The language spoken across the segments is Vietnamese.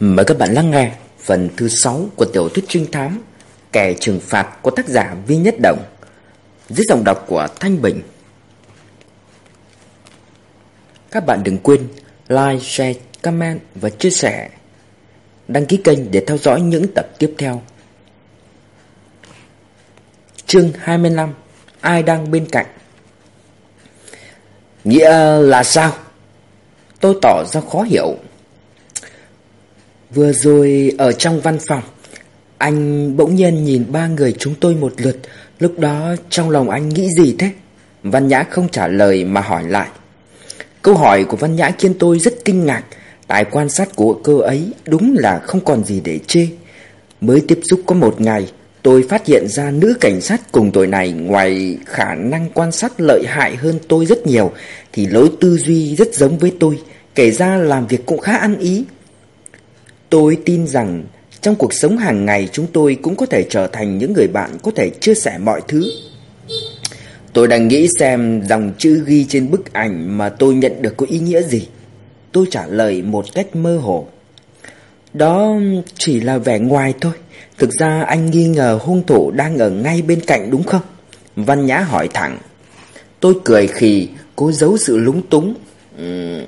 Mời các bạn lắng nghe phần thứ 6 của tiểu thuyết trinh thám Kẻ trừng phạt của tác giả Vi Nhất Động Dưới dòng đọc của Thanh Bình. Các bạn đừng quên like, share, comment và chia sẻ. Đăng ký kênh để theo dõi những tập tiếp theo. Chương 25 Ai đang bên cạnh? Nghĩa là sao? Tôi tỏ ra khó hiểu. Vừa rồi ở trong văn phòng, Anh bỗng nhiên nhìn ba người chúng tôi một lượt. Lúc đó trong lòng anh nghĩ gì thế? Văn Nhã không trả lời mà hỏi lại. Câu hỏi của Văn Nhã khiến tôi rất kinh ngạc. Tại quan sát của cô ấy đúng là không còn gì để chê. Mới tiếp xúc có một ngày, Tôi phát hiện ra nữ cảnh sát cùng tuổi này Ngoài khả năng quan sát lợi hại hơn tôi rất nhiều, Thì lối tư duy rất giống với tôi. Kể ra làm việc cũng khá ăn ý. Tôi tin rằng trong cuộc sống hàng ngày chúng tôi cũng có thể trở thành những người bạn có thể chia sẻ mọi thứ. Tôi đang nghĩ xem dòng chữ ghi trên bức ảnh mà tôi nhận được có ý nghĩa gì. Tôi trả lời một cách mơ hồ. Đó chỉ là vẻ ngoài thôi. Thực ra anh nghi ngờ hung thủ đang ở ngay bên cạnh đúng không? Văn Nhã hỏi thẳng. Tôi cười khì, cố giấu sự lúng túng. Ừ,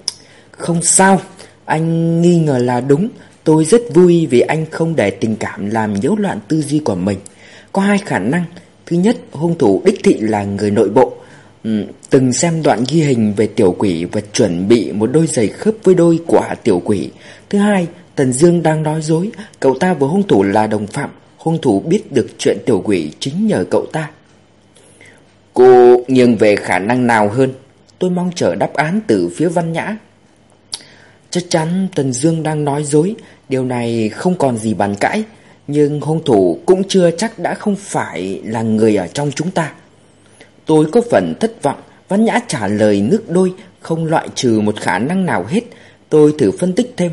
không sao, anh nghi ngờ là đúng. Tôi rất vui vì anh không để tình cảm làm nhiễu loạn tư duy của mình. Có hai khả năng. Thứ nhất, hung thủ đích thị là người nội bộ. Ừ, từng xem đoạn ghi hình về tiểu quỷ và chuẩn bị một đôi giày khớp với đôi của tiểu quỷ. Thứ hai, Tần Dương đang nói dối. Cậu ta và hung thủ là đồng phạm. Hung thủ biết được chuyện tiểu quỷ chính nhờ cậu ta. Cô nghiêng về khả năng nào hơn? Tôi mong chờ đáp án từ phía văn nhã. Chắc chắn Tần Dương đang nói dối, Điều này không còn gì bàn cãi, Nhưng hung thủ cũng chưa chắc đã không phải là người ở trong chúng ta. Tôi có phần thất vọng, Văn Nhã trả lời nước đôi, Không loại trừ một khả năng nào hết. Tôi thử phân tích thêm.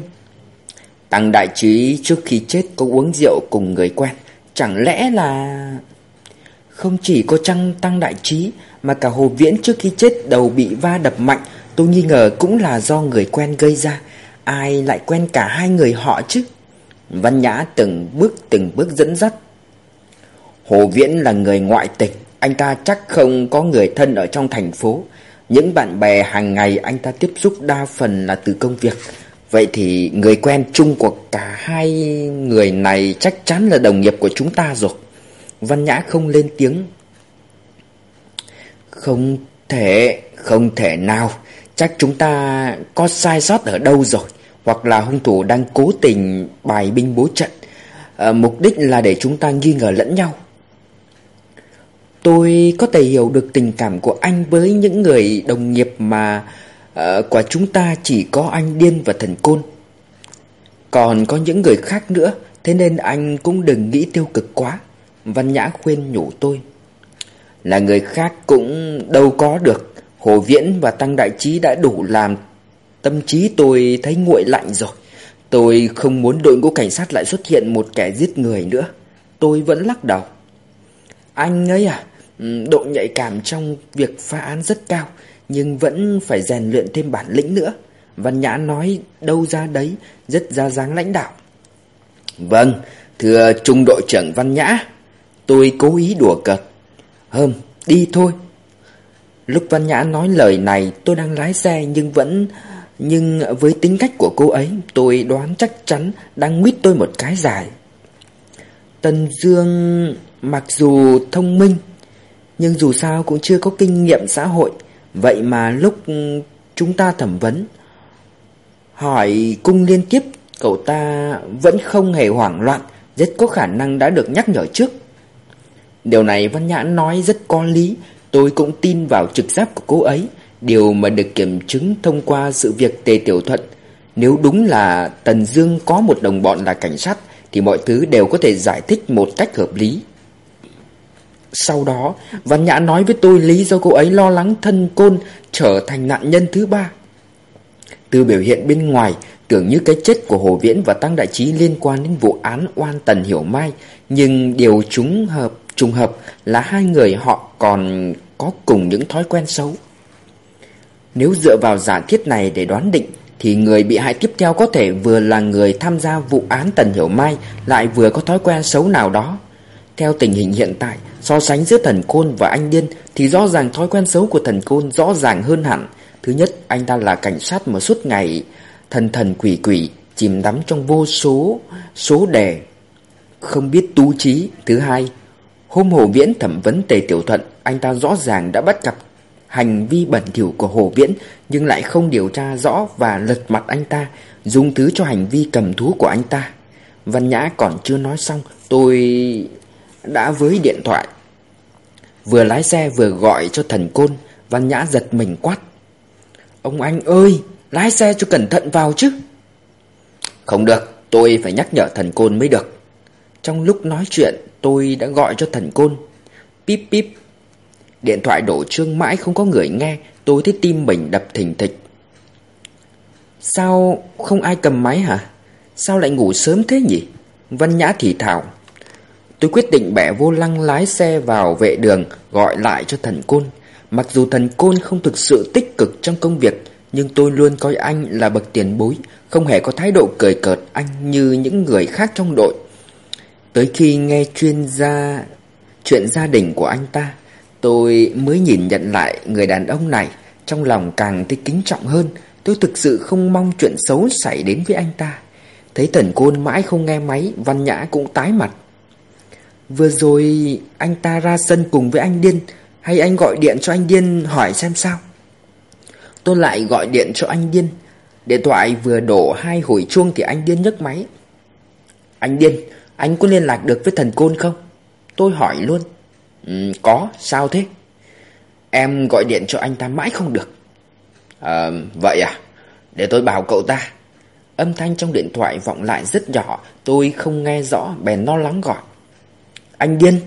Tăng đại trí trước khi chết có uống rượu cùng người quen, Chẳng lẽ là... Không chỉ có trăng tăng đại trí, Mà cả Hồ Viễn trước khi chết đầu bị va đập mạnh Tôi nghi ngờ cũng là do người quen gây ra. Ai lại quen cả hai người họ chứ? Văn Nhã từng bước từng bước dẫn dắt. Hồ Viễn là người ngoại tịch Anh ta chắc không có người thân ở trong thành phố. Những bạn bè hàng ngày anh ta tiếp xúc đa phần là từ công việc. Vậy thì người quen chung của cả hai người này chắc chắn là đồng nghiệp của chúng ta rồi. Văn Nhã không lên tiếng. Không thể, không thể nào. Chắc chúng ta có sai sót ở đâu rồi? Hoặc là hung thủ đang cố tình bài binh bố trận. À, Mục đích là để chúng ta nghi ngờ lẫn nhau. Tôi có thể hiểu được tình cảm của anh với những người đồng nghiệp mà ờ, uh, Của chúng ta chỉ có anh Điên và Thần Côn. Còn có những người khác nữa Thế nên anh cũng đừng nghĩ tiêu cực quá. Văn Nhã khuyên nhủ tôi. Là người khác cũng đâu có được. Hồ Viễn và Tăng Đại Trí đã đủ làm tâm trí tôi thấy nguội lạnh rồi. Tôi không muốn đội ngũ cảnh sát lại xuất hiện một kẻ giết người nữa. Tôi vẫn lắc đầu. Anh ấy à, ừ, độ nhạy cảm trong việc phá án rất cao, nhưng vẫn phải rèn luyện thêm bản lĩnh nữa. Văn Nhã nói đâu ra đấy, rất ra dáng lãnh đạo. Vâng, thưa trung đội trưởng Văn Nhã, tôi cố ý đùa cợt. Hơm, đi thôi, Lúc Văn Nhã nói lời này tôi đang lái xe nhưng vẫn... Nhưng với tính cách của cô ấy tôi đoán chắc chắn đang mít tôi một cái dài. Tần Dương mặc dù thông minh nhưng dù sao cũng chưa có kinh nghiệm xã hội. Vậy mà lúc chúng ta thẩm vấn hỏi cung liên tiếp cậu ta vẫn không hề hoảng loạn, rất có khả năng đã được nhắc nhở trước. Điều này Văn Nhã nói rất có lý Tôi cũng tin vào trực giác của cô ấy. Điều mà được kiểm chứng thông qua sự việc Tề Tiểu Thuận. Nếu đúng là Tần Dương có một đồng bọn là cảnh sát, Thì mọi thứ đều có thể giải thích một cách hợp lý. Sau đó, Văn Nhã nói với tôi lý do cô ấy lo lắng thân côn Trở thành nạn nhân thứ ba. Từ biểu hiện bên ngoài, Tưởng như cái chết của Hồ Viễn và Tăng Đại Trí liên quan đến vụ án oan Tần Hiểu Mai, Nhưng điều chúng hợp, trùng hợp là hai người họ còn có cùng những thói quen xấu. Nếu dựa vào giả thiết này để đoán định, Thì người bị hại tiếp theo có thể vừa là người tham gia vụ án Tần Hiểu Mai Lại vừa có thói quen xấu nào đó. Theo tình hình hiện tại So sánh giữa thần Côn và anh Điên Thì rõ ràng thói quen xấu của thần Côn rõ ràng hơn hẳn. Thứ nhất anh ta là cảnh sát mà suốt ngày Thần thần quỷ quỷ Chìm đắm trong vô số Số đề. Không biết tu trí Thứ hai Hôm Hồ Viễn thẩm vấn Tề Tiểu Thuận, Anh ta rõ ràng đã bắt gặp hành vi bẩn thỉu của Hồ Viễn, Nhưng lại không điều tra rõ và lật mặt anh ta Dung thứ cho hành vi cầm thú của anh ta. Văn Nhã còn chưa nói xong, Tôi đã với điện thoại. Vừa lái xe vừa gọi cho thần côn, Văn Nhã giật mình quát. Ông anh ơi, Lái xe cho cẩn thận vào chứ. Không được, Tôi phải nhắc nhở thần côn mới được. Trong lúc nói chuyện, Tôi đã gọi cho thần côn. Píp píp. Điện thoại đổ trương mãi không có người nghe. Tôi thấy tim mình đập thình thịch. Sao không ai cầm máy hả? Sao lại ngủ sớm thế nhỉ? Văn Nhã thì thảo Tôi quyết định bẻ vô lăng lái xe vào vệ đường, Gọi lại cho thần côn. Mặc dù thần côn không thực sự tích cực trong công việc, Nhưng tôi luôn coi anh là bậc tiền bối, Không hề có thái độ cười cợt anh như những người khác trong đội. Tới khi nghe chuyên gia, chuyện gia đình của anh ta, Tôi mới nhìn nhận lại người đàn ông này, Trong lòng càng thấy kính trọng hơn. Tôi thực sự không mong chuyện xấu xảy đến với anh ta. Thấy tần côn mãi không nghe máy, Văn Nhã cũng tái mặt. Vừa rồi anh ta ra sân cùng với anh Điên, Hay anh gọi điện cho anh Điên hỏi xem sao? Tôi lại gọi điện cho anh Điên. Điện thoại vừa đổ hai hồi chuông thì anh Điên nhấc máy. Anh Điên anh có liên lạc được với thần côn không? Tôi hỏi luôn. Ừ, Có sao thế? Em gọi điện cho anh ta mãi không được. À, Vậy à? Để tôi bảo cậu ta. Âm thanh trong điện thoại vọng lại rất nhỏ. Tôi không nghe rõ bèn lo lắng gọi. Anh Điên?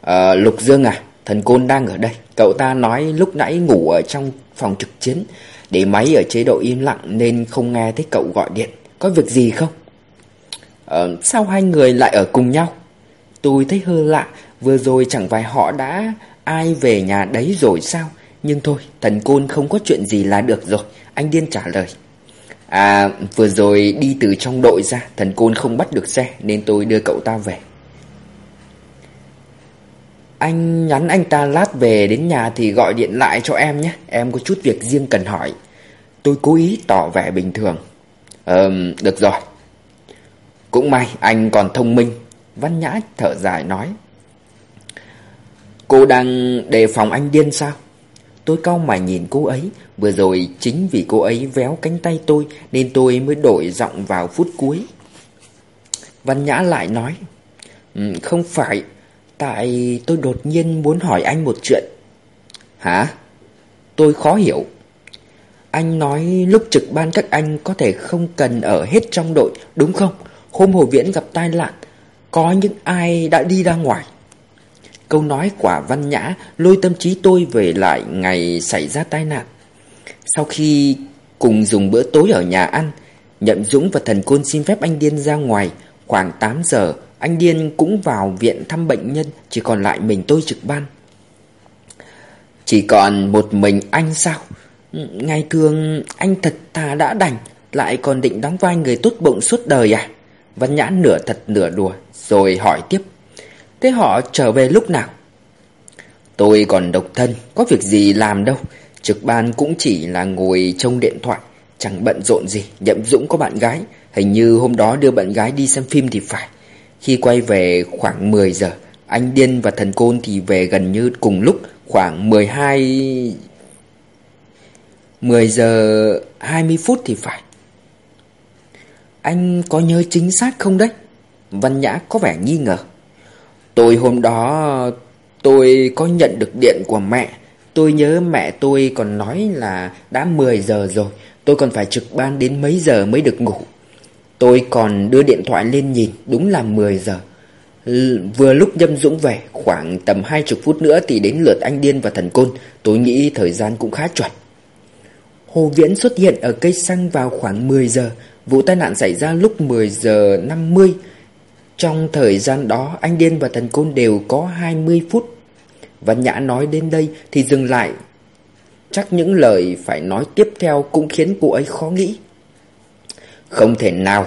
À, Lục Dương à Thần Côn đang ở đây. Cậu ta nói lúc nãy ngủ ở trong phòng trực chiến. Để máy ở chế độ im lặng Nên không nghe thấy cậu gọi điện. Có việc gì không? À, Sao hai người lại ở cùng nhau? Tôi thấy hơi lạ Vừa rồi chẳng phải họ đã Ai về nhà đấy rồi sao? Nhưng thôi thần côn không có chuyện gì là được rồi Anh Điên trả lời. À vừa rồi đi từ trong đội ra Thần côn không bắt được xe Nên tôi đưa cậu ta về. Anh nhắn anh ta lát về đến nhà Thì gọi điện lại cho em nhé Em có chút việc riêng cần hỏi. Tôi cố ý tỏ vẻ bình thường. Ờ được rồi. Cũng may anh còn thông minh, Văn Nhã thở dài nói. Cô đang đề phòng anh điên sao? Tôi cau mày nhìn cô ấy, Vừa rồi chính vì cô ấy véo cánh tay tôi Nên tôi mới đổi giọng vào phút cuối. Văn Nhã lại nói ừ, Không phải, Tại tôi đột nhiên muốn hỏi anh một chuyện. Hả? Tôi khó hiểu. Anh nói lúc trực ban các anh có thể không cần ở hết trong đội, Đúng không? Hôm Hồ Viễn gặp tai nạn Có những ai đã đi ra ngoài Câu nói quả văn nhã lôi tâm trí tôi về lại ngày xảy ra tai nạn. Sau khi cùng dùng bữa tối ở nhà ăn, Nhậm Dũng và thần côn xin phép anh Điên ra ngoài. Khoảng 8 giờ, anh Điên cũng vào viện thăm bệnh nhân, chỉ còn lại mình tôi trực ban. Chỉ còn một mình anh sao? Ngày thường anh thật thà đã đành, lại còn định đóng vai người tốt bụng suốt đời à? Văn Nhã nửa thật nửa đùa, rồi hỏi tiếp. Thế họ trở về lúc nào? Tôi còn độc thân, có việc gì làm đâu. Trực ban cũng chỉ là ngồi trông điện thoại, chẳng bận rộn gì. Nhậm Dũng có bạn gái, hình như hôm đó đưa bạn gái đi xem phim thì phải. Khi quay về khoảng 10 giờ, anh Điên và thần Côn thì về gần như cùng lúc khoảng 12... 10 giờ 20 phút thì phải. Anh có nhớ chính xác không đấy? Văn Nhã có vẻ nghi ngờ. Tôi hôm đó, tôi có nhận được điện của mẹ. Tôi nhớ mẹ tôi còn nói là đã 10 giờ rồi. Tôi còn phải trực ban đến mấy giờ mới được ngủ. Tôi còn đưa điện thoại lên nhìn, Đúng là 10 giờ. Vừa lúc Nhâm Dũng về, Khoảng tầm 20 phút nữa thì đến lượt anh Điên và thần Côn. Tôi nghĩ thời gian cũng khá chuẩn. Hồ Viễn xuất hiện ở cây xăng vào khoảng 10 giờ. Vụ tai nạn xảy ra lúc 10 giờ 50 trong thời gian đó, anh Điên và thần côn đều có 20 phút. Văn Nhã nói đến đây thì dừng lại. Chắc những lời phải nói tiếp theo cũng khiến cô ấy khó nghĩ. Không thể nào.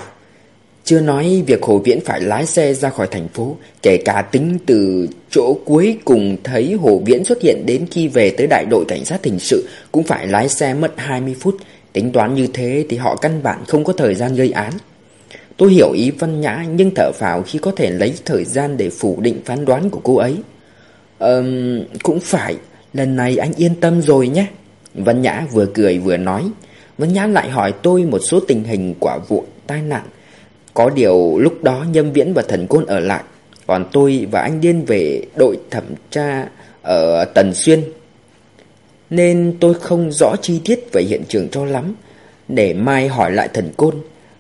Chưa nói việc Hồ Viễn phải lái xe ra khỏi thành phố, Kể cả tính từ chỗ cuối cùng thấy Hồ Viễn xuất hiện đến khi về tới đại đội cảnh sát hình sự, Cũng phải lái xe mất 20 phút. Tính toán như thế thì họ căn bản không có thời gian gây án. Tôi hiểu ý Văn Nhã nhưng thở phào khi có thể lấy thời gian để phủ định phán đoán của cô ấy. Ừm, cũng phải, lần này anh yên tâm rồi nhé. Văn Nhã vừa cười vừa nói. Văn Nhã lại hỏi tôi một số tình hình quả vụ tai nạn. Có điều lúc đó Nhâm Viễn và Thần Côn ở lại Còn tôi và anh Điên về đội thẩm tra ở Tần Xuyên. Nên tôi không rõ chi tiết về hiện trường cho lắm. Để mai hỏi lại Thần Côn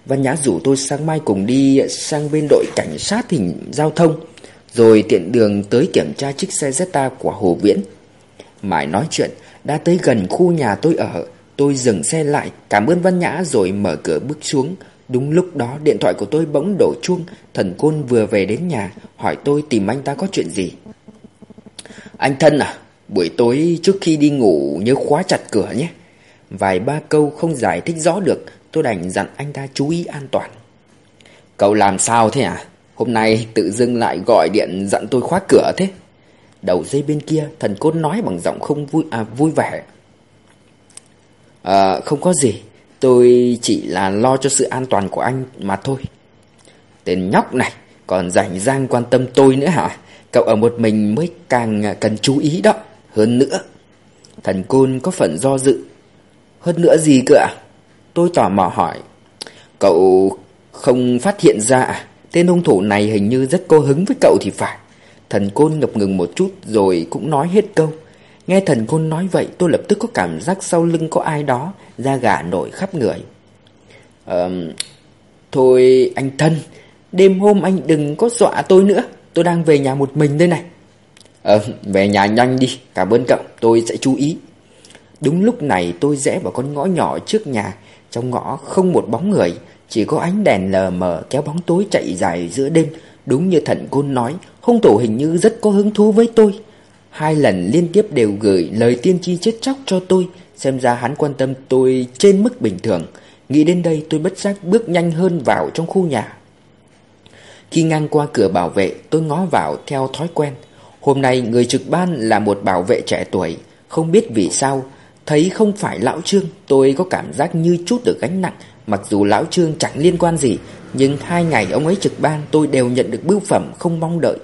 Văn Nhã rủ tôi sang mai cùng đi sang bên đội cảnh sát hình giao thông, Rồi tiện đường tới kiểm tra chiếc xe Zeta của Hồ Viễn. Mãi nói chuyện, đã tới gần khu nhà tôi ở, Tôi dừng xe lại, Cảm ơn Văn Nhã rồi mở cửa bước xuống. Đúng lúc đó, điện thoại của tôi bỗng đổ chuông, Thần Côn vừa về đến nhà, Hỏi tôi tìm anh ta có chuyện gì. Anh thân à? Buổi tối trước khi đi ngủ, nhớ khóa chặt cửa nhé. Vài ba câu không giải thích rõ được, Tôi đành dặn anh ta chú ý an toàn. Cậu làm sao thế à Hôm nay tự dưng lại gọi điện dặn tôi khóa cửa thế. Đầu dây bên kia, thần cốt nói bằng giọng không vui à vui vẻ. À không có gì. Tôi chỉ là lo cho sự an toàn của anh mà thôi. Tên nhóc này Còn rảnh rang quan tâm tôi nữa hả? Cậu ở một mình mới càng cần chú ý đó. Hơn nữa Thần côn có phần do dự. Hơn nữa gì cơ ạ? Tôi tò mò hỏi. Cậu không phát hiện ra à? Tên hung thủ này hình như rất cô hứng với cậu thì phải. Thần côn ngập ngừng một chút rồi cũng nói hết câu. Nghe thần côn nói vậy tôi lập tức có cảm giác sau lưng có ai đó Da gà nổi khắp người. Um, thôi anh thân Đêm hôm anh đừng có dọa tôi nữa. Tôi đang về nhà một mình đây này. Ờ về nhà nhanh đi Cảm ơn cậu tôi sẽ chú ý. Đúng lúc này tôi rẽ vào con ngõ nhỏ trước nhà. Trong ngõ không một bóng người, Chỉ có ánh đèn lờ mờ kéo bóng tối chạy dài giữa đêm. Đúng như thần côn nói, Hung thủ hình như rất có hứng thú với tôi. Hai lần liên tiếp đều gửi lời tiên tri chết chóc cho tôi, Xem ra hắn quan tâm tôi trên mức bình thường. Nghĩ đến đây tôi bất giác bước nhanh hơn vào trong khu nhà. Khi ngang qua cửa bảo vệ, tôi ngó vào theo thói quen. Hôm nay người trực ban là một bảo vệ trẻ tuổi. Không biết vì sao, Thấy không phải lão trương, Tôi có cảm giác như chút được gánh nặng. Mặc dù lão trương chẳng liên quan gì, Nhưng hai ngày ông ấy trực ban tôi đều nhận được bưu phẩm không mong đợi.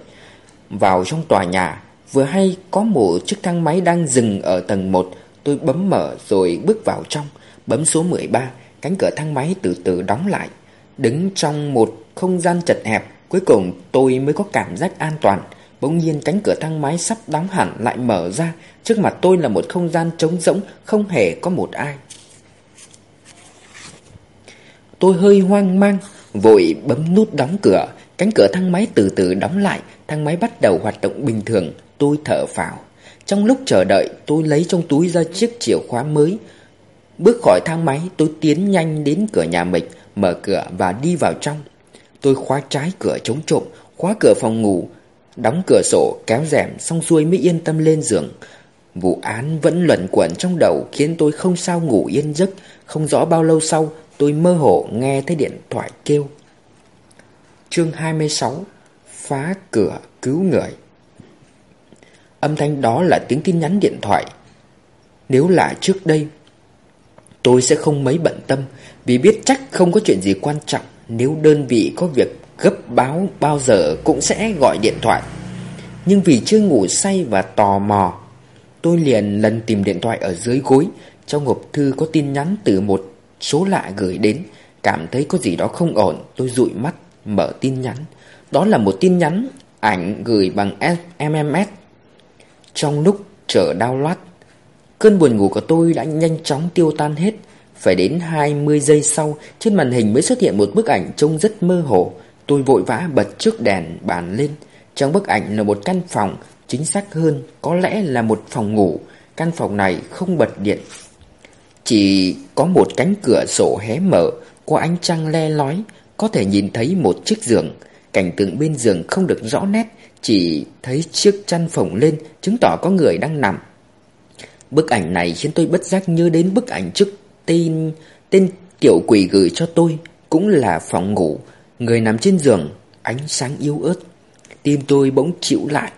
Vào trong tòa nhà, Vừa hay có một chiếc thang máy đang dừng ở tầng 1 Tôi bấm mở rồi bước vào trong, Bấm số 13 Cánh cửa thang máy từ từ đóng lại. Đứng trong một không gian chật hẹp, Cuối cùng tôi mới có cảm giác an toàn. Bỗng nhiên cánh cửa thang máy sắp đóng hẳn lại mở ra. Trước mặt tôi là một không gian trống rỗng, Không hề có một ai. Tôi hơi hoang mang, Vội bấm nút đóng cửa. Cánh cửa thang máy từ từ đóng lại. Thang máy bắt đầu hoạt động bình thường. Tôi thở phào. Trong lúc chờ đợi, tôi lấy trong túi ra chiếc chìa khóa mới. Bước khỏi thang máy, tôi tiến nhanh đến cửa nhà mình, Mở cửa và đi vào trong. Tôi khóa trái cửa chống trộm, Khóa cửa phòng ngủ. Đóng cửa sổ, kéo rèm, xong xuôi mới yên tâm lên giường. Vụ án vẫn luẩn quẩn trong đầu, Khiến tôi không sao ngủ yên giấc. Không rõ bao lâu sau, Tôi mơ hồ nghe thấy điện thoại kêu. Chương 26 Phá cửa cứu người. Âm thanh đó là tiếng tin nhắn điện thoại. Nếu là trước đây, Tôi sẽ không mấy bận tâm, Vì biết chắc không có chuyện gì quan trọng. Nếu đơn vị có việc gấp báo bao giờ cũng sẽ gọi điện thoại. Nhưng vì chưa ngủ say và tò mò, Tôi liền lần tìm điện thoại ở dưới gối. Trong hộp thư có tin nhắn từ một số lạ gửi đến. Cảm thấy có gì đó không ổn, Tôi dụi mắt mở tin nhắn. Đó là một tin nhắn ảnh gửi bằng MMS Trong lúc chờ đau loát Cơn buồn ngủ của tôi đã nhanh chóng tiêu tan hết. Phải đến 20 giây sau, Trên màn hình mới xuất hiện một bức ảnh trông rất mơ hồ. Tôi vội vã bật trước đèn bàn lên. Trong bức ảnh là một căn phòng Chính xác hơn có lẽ là một phòng ngủ. Căn phòng này không bật điện. Chỉ có một cánh cửa sổ hé mở Có ánh trăng le lói Có thể nhìn thấy một chiếc giường. Cảnh tượng bên giường không được rõ nét Chỉ thấy chiếc chăn phồng lên Chứng tỏ có người đang nằm. Bức ảnh này khiến tôi bất giác nhớ đến bức ảnh trước tên tên tiểu quỷ gửi cho tôi cũng là phòng ngủ, người nằm trên giường, ánh sáng yếu ớt. Tim tôi bỗng chịu lại.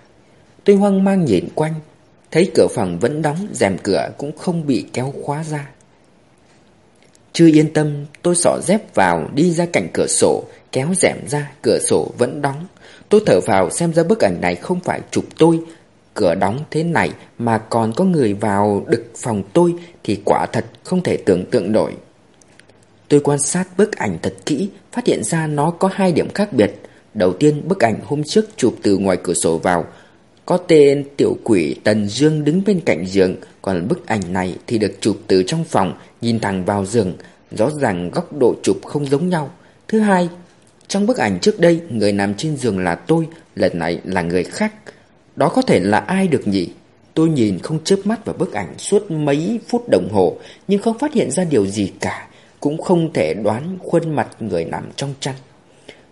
Tôi hoang mang nhìn quanh, thấy cửa phòng vẫn đóng, rèm cửa cũng không bị kéo khóa ra. Chưa yên tâm, tôi xỏ dép vào, đi ra cạnh cửa sổ, kéo rèm ra, cửa sổ vẫn đóng. Tôi thở vào xem ra bức ảnh này không phải chụp tôi. Cửa đóng thế này mà còn có người vào đực phòng tôi thì quả thật không thể tưởng tượng nổi. Tôi quan sát bức ảnh thật kỹ, phát hiện ra nó có hai điểm khác biệt. Đầu tiên, bức ảnh hôm trước chụp từ ngoài cửa sổ vào, có tên tiểu quỷ Tần Dương đứng bên cạnh giường, còn bức ảnh này thì được chụp từ trong phòng, nhìn thẳng vào giường, rõ ràng góc độ chụp không giống nhau. Thứ hai, trong bức ảnh trước đây, người nằm trên giường là tôi, lần này là người khác. Đó có thể là ai được nhỉ? Tôi nhìn không chớp mắt vào bức ảnh suốt mấy phút đồng hồ, nhưng không phát hiện ra điều gì cả, cũng không thể đoán khuôn mặt người nằm trong chăn.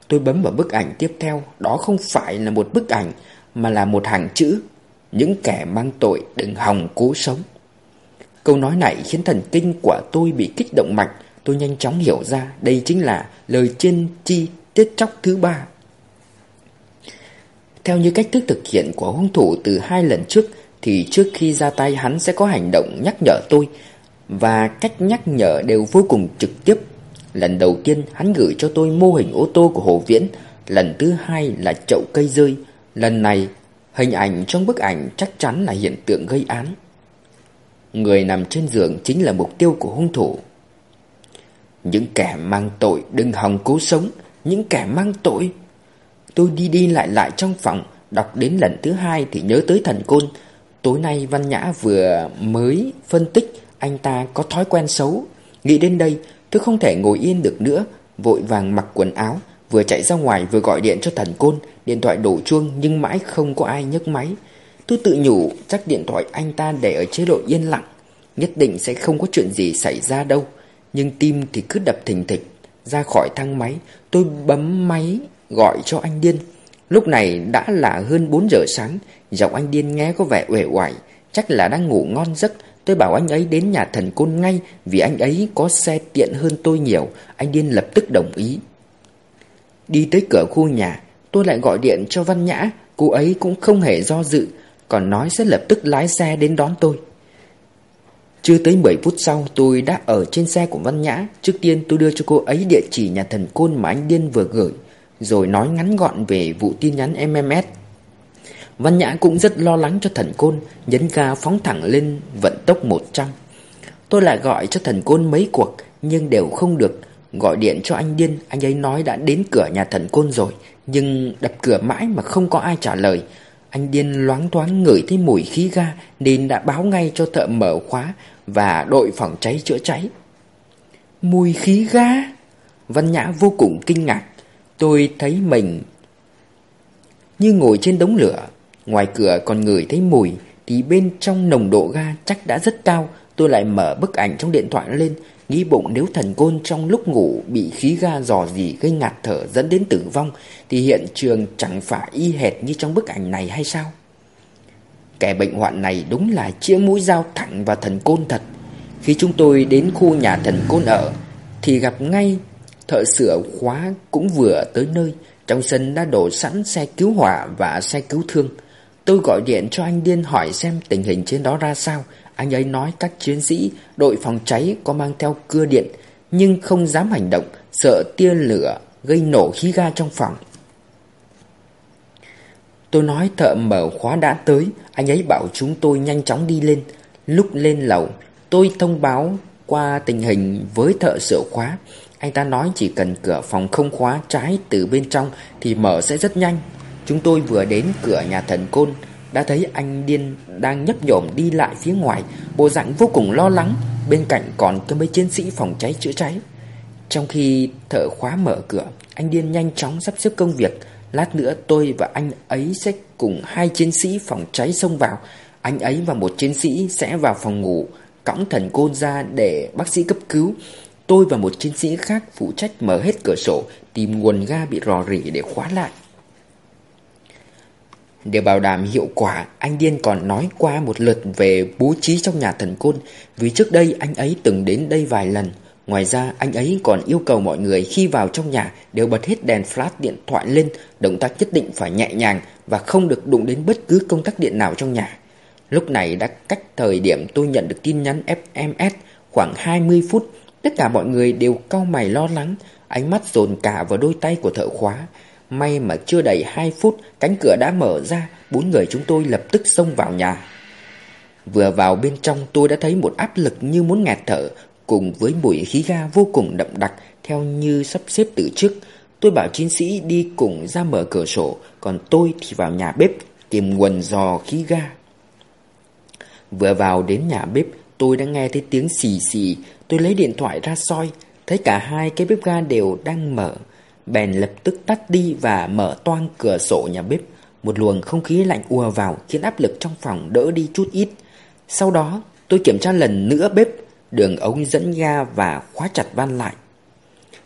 Tôi bấm vào bức ảnh tiếp theo, đó không phải là một bức ảnh, mà là một hàng chữ. Những kẻ mang tội đừng hòng cố sống. Câu nói này khiến thần kinh của tôi bị kích động mạnh, tôi nhanh chóng hiểu ra đây chính là lời trên chi tiết chóc thứ ba. Theo như cách thức thực hiện của hung thủ từ hai lần trước thì trước khi ra tay hắn sẽ có hành động nhắc nhở tôi và cách nhắc nhở đều vô cùng trực tiếp. Lần đầu tiên hắn gửi cho tôi mô hình ô tô của Hồ Viễn, lần thứ hai là chậu cây rơi, lần này hình ảnh trong bức ảnh chắc chắn là hiện tượng gây án. Người nằm trên giường chính là mục tiêu của hung thủ. Những kẻ mang tội đừng hòng cố sống, những kẻ mang tội. Tôi đi đi lại lại trong phòng, đọc đến lần thứ hai thì nhớ tới thần côn. Tối nay Văn Nhã vừa mới phân tích anh ta có thói quen xấu. Nghĩ đến đây, tôi không thể ngồi yên được nữa, vội vàng mặc quần áo, vừa chạy ra ngoài vừa gọi điện cho thần côn, điện thoại đổ chuông nhưng mãi không có ai nhấc máy. Tôi tự nhủ chắc điện thoại anh ta để ở chế độ yên lặng, nhất định sẽ không có chuyện gì xảy ra đâu. Nhưng tim thì cứ đập thình thịch, ra khỏi thang máy, tôi bấm máy gọi cho anh Điên. Lúc này đã là hơn 4 giờ sáng, giọng anh Điên nghe có vẻ uể oải, chắc là đang ngủ ngon giấc. Tôi bảo anh ấy đến nhà thần côn ngay vì anh ấy có xe tiện hơn tôi nhiều. Anh Điên lập tức đồng ý. Đi tới cửa khu nhà, tôi lại gọi điện cho Văn Nhã, cô ấy cũng không hề do dự, còn nói sẽ lập tức lái xe đến đón tôi. Chưa tới 10 phút sau tôi đã ở trên xe của Văn Nhã Trước tiên tôi đưa cho cô ấy địa chỉ nhà thần côn mà anh Điên vừa gửi Rồi nói ngắn gọn về vụ tin nhắn MMS Văn Nhã cũng rất lo lắng cho thần côn, Nhấn ga phóng thẳng lên vận tốc 100 Tôi lại gọi cho thần côn mấy cuộc, Nhưng đều không được. Gọi điện cho anh Điên, Anh ấy nói đã đến cửa nhà thần côn rồi, Nhưng đập cửa mãi mà không có ai trả lời. Anh Điên loáng thoáng ngửi thấy mùi khí ga, Nên đã báo ngay cho thợ mở khóa Và đội phòng cháy chữa cháy. Mùi khí ga? Văn Nhã vô cùng kinh ngạc. Tôi thấy mình Như ngồi trên đống lửa. Ngoài cửa còn ngửi thấy mùi, Thì bên trong nồng độ ga chắc đã rất cao Tôi lại mở bức ảnh trong điện thoại lên, Nghĩ bụng nếu thần côn trong lúc ngủ bị khí ga dò dỉ gây ngạt thở dẫn đến tử vong, thì hiện trường chẳng phải y hệt như trong bức ảnh này hay sao? Kẻ bệnh hoạn này đúng là chĩa mũi dao thẳng vào thần côn thật. Khi chúng tôi đến khu nhà thần côn ở, thì gặp ngay thợ sửa khóa cũng vừa tới nơi. Trong sân đã đổ sẵn xe cứu hỏa và xe cứu thương. Tôi gọi điện cho anh Điên hỏi xem tình hình trên đó ra sao. Anh ấy nói các chiến sĩ đội phòng cháy có mang theo cưa điện nhưng không dám hành động, sợ tia lửa gây nổ khí ga trong phòng. Tôi nói thợ mở khóa đã tới, anh ấy bảo chúng tôi nhanh chóng đi lên. Lúc lên lầu, tôi thông báo qua tình hình với thợ sửa khóa. Anh ta nói chỉ cần cửa phòng không khóa trái từ bên trong thì mở sẽ rất nhanh. Chúng tôi vừa đến cửa nhà thần côn, đã thấy anh điên đang nhấp nhổm đi lại phía ngoài, bộ dạng vô cùng lo lắng, bên cạnh còn có mấy chiến sĩ phòng cháy chữa cháy. Trong khi thợ khóa mở cửa, anh điên nhanh chóng sắp xếp công việc, lát nữa tôi và anh ấy sẽ cùng hai chiến sĩ phòng cháy xông vào, anh ấy và một chiến sĩ sẽ vào phòng ngủ, cõng thần côn ra để bác sĩ cấp cứu. Tôi và một chiến sĩ khác phụ trách mở hết cửa sổ, tìm nguồn ga bị rò rỉ để khóa lại. Để bảo đảm hiệu quả, anh Điên còn nói qua một lượt về bố trí trong nhà thần côn. Vì trước đây anh ấy từng đến đây vài lần. Ngoài ra anh ấy còn yêu cầu mọi người khi vào trong nhà đều bật hết đèn flash điện thoại lên Động tác nhất định phải nhẹ nhàng và không được đụng đến bất cứ công tắc điện nào trong nhà. Lúc này đã cách thời điểm tôi nhận được tin nhắn FMS khoảng 20 phút Tất cả mọi người đều cau mày lo lắng Ánh mắt dồn cả vào đôi tay của thợ khóa. May mà chưa đầy 2 phút, Cánh cửa đã mở ra, Bốn người chúng tôi lập tức xông vào nhà. Vừa vào bên trong, tôi đã thấy một áp lực như muốn ngạt thở, Cùng với mùi khí ga vô cùng đậm đặc, Theo như sắp xếp từ trước. Tôi bảo chiến sĩ đi cùng ra mở cửa sổ, Còn tôi thì vào nhà bếp, Tìm nguồn dò khí ga. Vừa vào đến nhà bếp, Tôi đã nghe thấy tiếng xì xì. Tôi lấy điện thoại ra soi, Thấy cả hai cái bếp ga đều đang mở. Bèn lập tức tắt đi và mở toang cửa sổ nhà bếp. Một luồng không khí lạnh ùa vào Khiến áp lực trong phòng đỡ đi chút ít. Sau đó, tôi kiểm tra lần nữa bếp, Đường ống dẫn ga và khóa chặt van lại.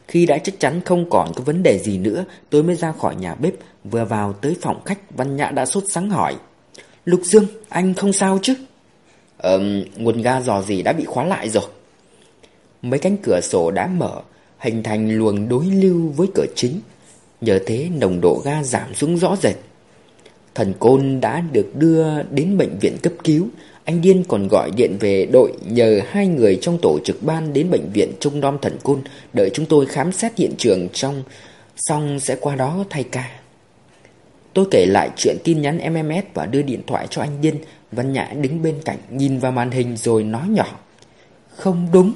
Khi đã chắc chắn không còn có vấn đề gì nữa, Tôi mới ra khỏi nhà bếp, Vừa vào tới phòng khách Văn Nhã đã sốt sắng hỏi. Lục Dương, anh không sao chứ? Ờm, nguồn ga dò gì đã bị khóa lại rồi. Mấy cánh cửa sổ đã mở Hình thành luồng đối lưu với cửa chính. Nhờ thế, nồng độ ga giảm xuống rõ rệt. Thần Côn đã được đưa đến bệnh viện cấp cứu. Anh Điên còn gọi điện về đội Nhờ hai người trong tổ trực ban đến bệnh viện Trung Đom Thần Côn, Đợi chúng tôi khám xét hiện trường trong, Xong sẽ qua đó thay ca. Tôi kể lại chuyện tin nhắn MMS và đưa điện thoại cho anh Điên. Văn Nhã đứng bên cạnh, nhìn vào màn hình rồi nói nhỏ. Không đúng.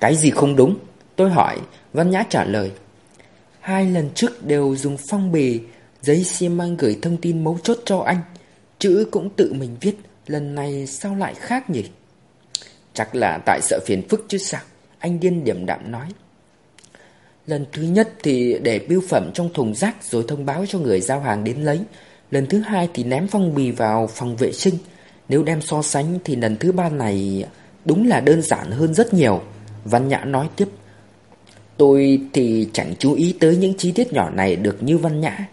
Cái gì không đúng? Tôi hỏi, Văn Nhã trả lời Hai lần trước đều dùng phong bì Giấy xi măng gửi thông tin mấu chốt cho anh Chữ cũng tự mình viết Lần này sao lại khác nhỉ? Chắc là tại sợ phiền phức chứ sao? Anh điên điểm đạm nói. Lần thứ nhất thì để bưu phẩm trong thùng rác Rồi thông báo cho người giao hàng đến lấy. Lần thứ hai thì ném phong bì vào phòng vệ sinh. Nếu đem so sánh thì lần thứ ba này Đúng là đơn giản hơn rất nhiều. Văn Nhã nói tiếp. Tôi thì chẳng chú ý tới những chi tiết nhỏ này được như văn nhã.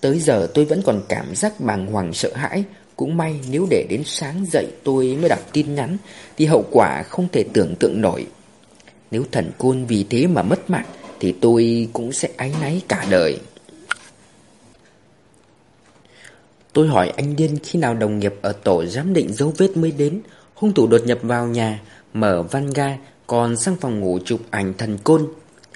Tới giờ tôi vẫn còn cảm giác bàng hoàng sợ hãi. Cũng may nếu để đến sáng dậy tôi mới đọc tin nhắn, Thì hậu quả không thể tưởng tượng nổi. Nếu thần côn vì thế mà mất mạng, Thì tôi cũng sẽ áy náy cả đời. Tôi hỏi anh Điên khi nào đồng nghiệp ở tổ giám định dấu vết mới đến. Hung thủ đột nhập vào nhà, Mở van ga còn sang phòng ngủ chụp ảnh thần côn.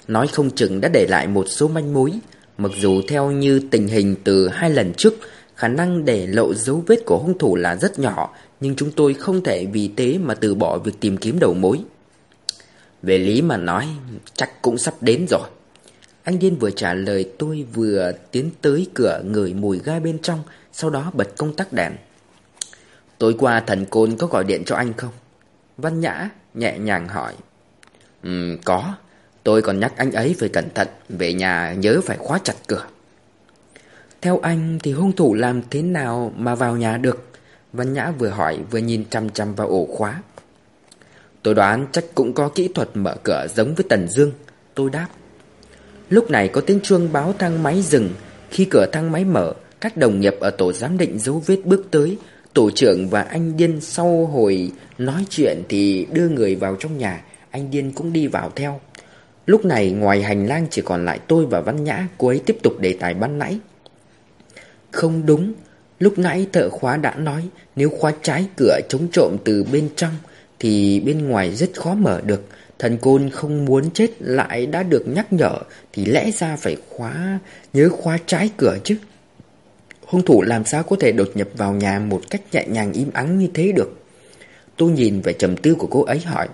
Nói không chừng đã để lại một số manh mối, Mặc dù theo như tình hình từ hai lần trước, Khả năng để lộ dấu vết của hung thủ là rất nhỏ, Nhưng chúng tôi không thể vì thế mà từ bỏ việc tìm kiếm đầu mối. Về lý mà nói, chắc cũng sắp đến rồi. Anh Điên vừa trả lời tôi vừa tiến tới cửa ngửi mùi gai bên trong, Sau đó bật công tắc đèn. Tối qua thần côn có gọi điện cho anh không? Văn Nhã nhẹ nhàng hỏi. Ừ có. Tôi còn nhắc anh ấy phải cẩn thận, Về nhà nhớ phải khóa chặt cửa. Theo anh thì hung thủ làm thế nào mà vào nhà được? Văn Nhã vừa hỏi, vừa nhìn chăm chăm vào ổ khóa. Tôi đoán chắc cũng có kỹ thuật mở cửa giống với Tần Dương. Tôi đáp. Lúc này có tiếng chuông báo thang máy dừng. Khi cửa thang máy mở, Các đồng nghiệp ở tổ giám định dấu vết bước tới Tổ trưởng và anh Điên sau hồi nói chuyện thì đưa người vào trong nhà. Anh Điên cũng đi vào theo. Lúc này, ngoài hành lang chỉ còn lại tôi và Văn Nhã, Cô ấy tiếp tục đề tài ban nãy. Không đúng. Lúc nãy thợ khóa đã nói, Nếu khóa trái cửa chống trộm từ bên trong, Thì bên ngoài rất khó mở được. Thần côn không muốn chết lại đã được nhắc nhở, Thì lẽ ra phải khóa, Nhớ khóa trái cửa chứ. Hung thủ làm sao có thể đột nhập vào nhà một cách nhẹ nhàng im ắng như thế được? Tôi nhìn về trầm tư của cô ấy hỏi.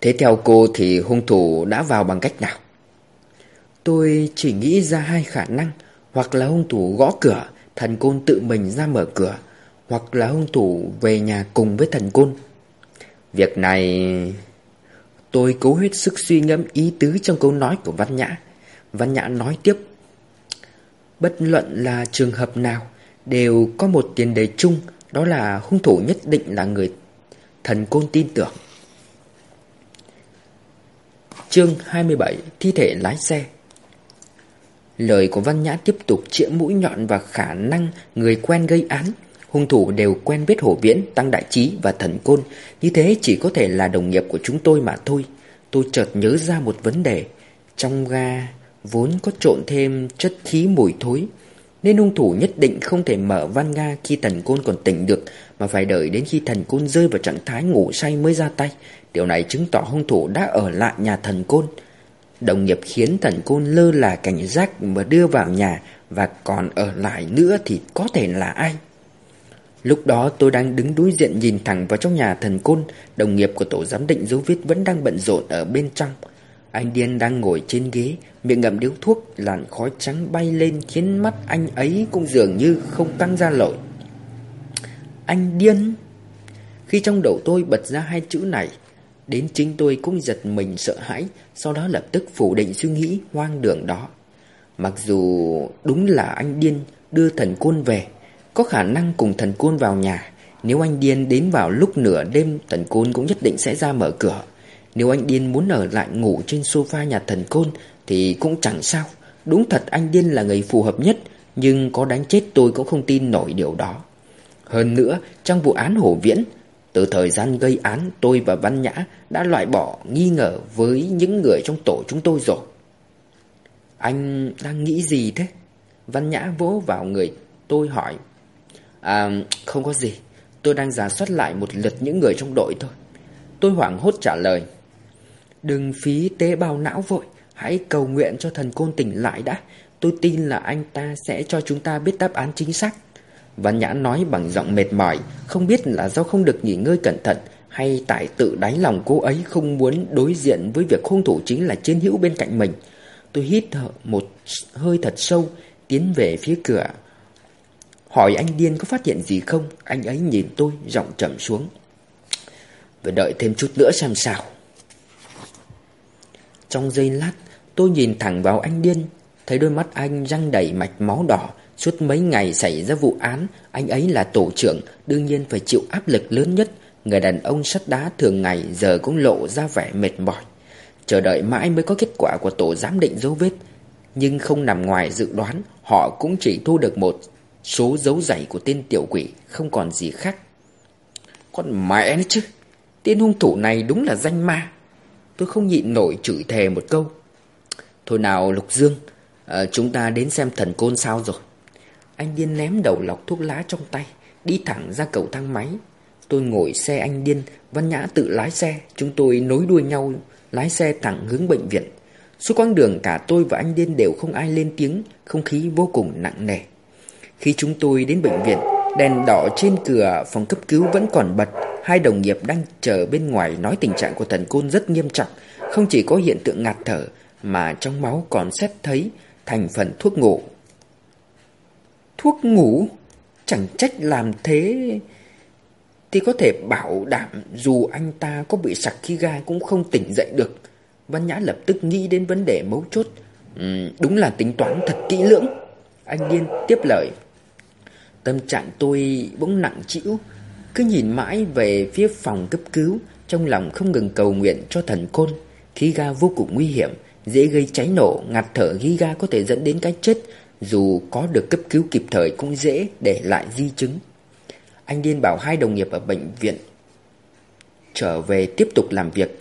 Thế theo cô thì hung thủ đã vào bằng cách nào? Tôi chỉ nghĩ ra hai khả năng, Hoặc là hung thủ gõ cửa, Thần côn tự mình ra mở cửa, Hoặc là hung thủ về nhà cùng với thần côn. Việc này... Tôi cố hết sức suy ngẫm ý tứ trong câu nói của Văn Nhã. Văn Nhã nói tiếp. Bất luận là trường hợp nào Đều có một tiền đề chung Đó là hung thủ nhất định là người thần côn tin tưởng. Chương 27 Thi thể lái xe. Lời của Văn Nhã tiếp tục chĩa mũi nhọn vào khả năng người quen gây án. Hung thủ đều quen biết Hổ Viễn, Tăng Đại Trí và Thần Côn. Như thế chỉ có thể là đồng nghiệp của chúng tôi mà thôi. Tôi chợt nhớ ra một vấn đề. Trong ga vốn có trộn thêm chất khí mùi thối, Nên hung thủ nhất định không thể mở van ga khi thần côn còn tỉnh được, Mà phải đợi đến khi thần côn rơi vào trạng thái ngủ say mới ra tay. Điều này chứng tỏ hung thủ đã ở lại nhà thần côn. Đồng nghiệp khiến thần côn lơ là cảnh giác mà đưa vào nhà, Và còn ở lại nữa thì có thể là ai? Lúc đó tôi đang đứng đối diện nhìn thẳng vào trong nhà thần côn, Đồng nghiệp của tổ giám định dấu vết vẫn đang bận rộn ở bên trong. Anh Điên đang ngồi trên ghế, Miệng ngậm điếu thuốc, Làn khói trắng bay lên Khiến mắt anh ấy cũng dường như không tăng ra lội. Anh Điên! Khi trong đầu tôi bật ra hai chữ này, Đến chính tôi cũng giật mình sợ hãi, Sau đó lập tức phủ định suy nghĩ hoang đường đó. Mặc dù đúng là anh Điên đưa thần côn về, có khả năng cùng thần côn vào nhà. Nếu anh Điên đến vào lúc nửa đêm, Thần côn cũng nhất định sẽ ra mở cửa. Nếu anh Điên muốn ở lại ngủ trên sofa nhà thần côn Thì cũng chẳng sao. Đúng thật anh Điên là người phù hợp nhất, Nhưng có đánh chết tôi cũng không tin nổi điều đó. Hơn nữa, Trong vụ án hổ viễn, Từ thời gian gây án, tôi và Văn Nhã Đã loại bỏ nghi ngờ với những người trong tổ chúng tôi rồi. Anh đang nghĩ gì thế? Văn Nhã vỗ vào người, tôi hỏi. À không có gì. Tôi đang giả soát lại một lượt những người trong đội thôi. Tôi hoảng hốt trả lời. Đừng phí tế bào não vội. Hãy cầu nguyện cho thần côn tỉnh lại đã. Tôi tin là anh ta sẽ cho chúng ta biết đáp án chính xác. Văn Nhã nói bằng giọng mệt mỏi, Không biết là do không được nghỉ ngơi cẩn thận Hay tại tự đáy lòng cô ấy không muốn đối diện với việc hung thủ chính là chiến hữu bên cạnh mình. Tôi hít thở một hơi thật sâu, Tiến về phía cửa. Hỏi anh Điên có phát hiện gì không? Anh ấy nhìn tôi, giọng trầm xuống. Và đợi thêm chút nữa xem sao. Trong giây lát, Tôi nhìn thẳng vào anh Điên. Thấy đôi mắt anh răng đầy mạch máu đỏ, Suốt mấy ngày xảy ra vụ án, Anh ấy là tổ trưởng, Đương nhiên phải chịu áp lực lớn nhất. Người đàn ông sắt đá thường ngày Giờ cũng lộ ra vẻ mệt mỏi. Chờ đợi mãi mới có kết quả của tổ giám định dấu vết. Nhưng không nằm ngoài dự đoán, Họ cũng chỉ thu được một Số dấu giày của tên tiểu quỷ, không còn gì khác. Con mẹ nó chứ! Tên hung thủ này đúng là danh ma. Tôi không nhịn nổi chửi thề một câu. Thôi nào Lục Dương à, Chúng ta đến xem thần côn sao rồi. Anh Điên ném đầu lọc thuốc lá trong tay Đi thẳng ra cầu thang máy. Tôi ngồi xe anh Điên Văn Nhã tự lái xe. Chúng tôi nối đuôi nhau Lái xe thẳng hướng bệnh viện. Suốt quãng đường cả tôi và anh Điên đều không ai lên tiếng Không khí vô cùng nặng nề. Khi chúng tôi đến bệnh viện, đèn đỏ trên cửa phòng cấp cứu vẫn còn bật. Hai đồng nghiệp đang chờ bên ngoài nói tình trạng của thần côn rất nghiêm trọng. Không chỉ có hiện tượng ngạt thở, mà trong máu còn xét thấy thành phần thuốc ngủ. Thuốc ngủ? Chẳng trách làm thế... Thì có thể bảo đảm dù anh ta có bị sặc khí ga cũng không tỉnh dậy được. Văn Nhã lập tức nghĩ đến vấn đề mấu chốt. Ừ, đúng là tính toán thật kỹ lưỡng. Anh Điên tiếp lời. Tâm trạng tôi bỗng nặng chịu cứ nhìn mãi về phía phòng cấp cứu, Trong lòng không ngừng cầu nguyện cho thần côn. Khí ga vô cùng nguy hiểm, Dễ gây cháy nổ, Ngạt thở khí ga có thể dẫn đến cái chết. Dù có được cấp cứu kịp thời cũng dễ để lại di chứng. Anh Điên bảo hai đồng nghiệp ở bệnh viện Trở về tiếp tục làm việc.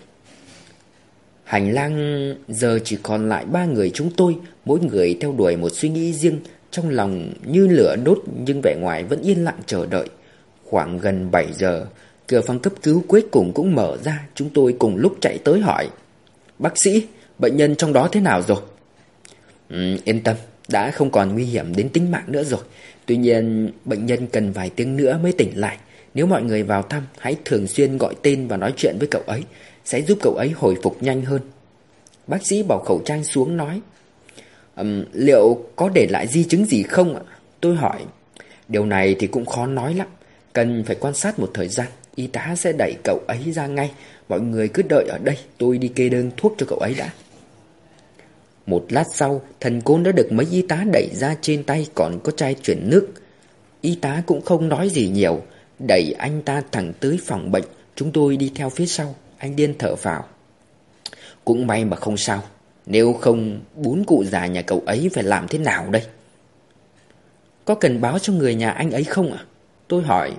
Hành lang giờ chỉ còn lại ba người chúng tôi, Mỗi người theo đuổi một suy nghĩ riêng. Trong lòng như lửa đốt nhưng vẻ ngoài vẫn yên lặng chờ đợi. Khoảng gần 7 giờ, cửa phòng cấp cứu cuối cùng cũng mở ra. Chúng tôi cùng lúc chạy tới hỏi. Bác sĩ, bệnh nhân trong đó thế nào rồi? Ừ, yên tâm, đã không còn nguy hiểm đến tính mạng nữa rồi. Tuy nhiên, bệnh nhân cần vài tiếng nữa mới tỉnh lại. Nếu mọi người vào thăm, hãy thường xuyên gọi tên và nói chuyện với cậu ấy. Sẽ giúp cậu ấy hồi phục nhanh hơn. Bác sĩ bỏ khẩu trang xuống nói um, Liệu có để lại di chứng gì không ạ? Tôi hỏi Điều này thì cũng khó nói lắm Cần phải quan sát một thời gian, Y tá sẽ đẩy cậu ấy ra ngay. Mọi người cứ đợi ở đây, Tôi đi kê đơn thuốc cho cậu ấy đã. Một lát sau, Thần côn đã được mấy y tá đẩy ra trên tay, Còn có chai chuyển nước. Y tá cũng không nói gì nhiều, Đẩy anh ta thẳng tới phòng bệnh. Chúng tôi đi theo phía sau, Anh điên thở vào Cũng may mà không sao, Nếu không, bốn cụ già nhà cậu ấy phải làm thế nào đây? Có cần báo cho người nhà anh ấy không ạ? Tôi hỏi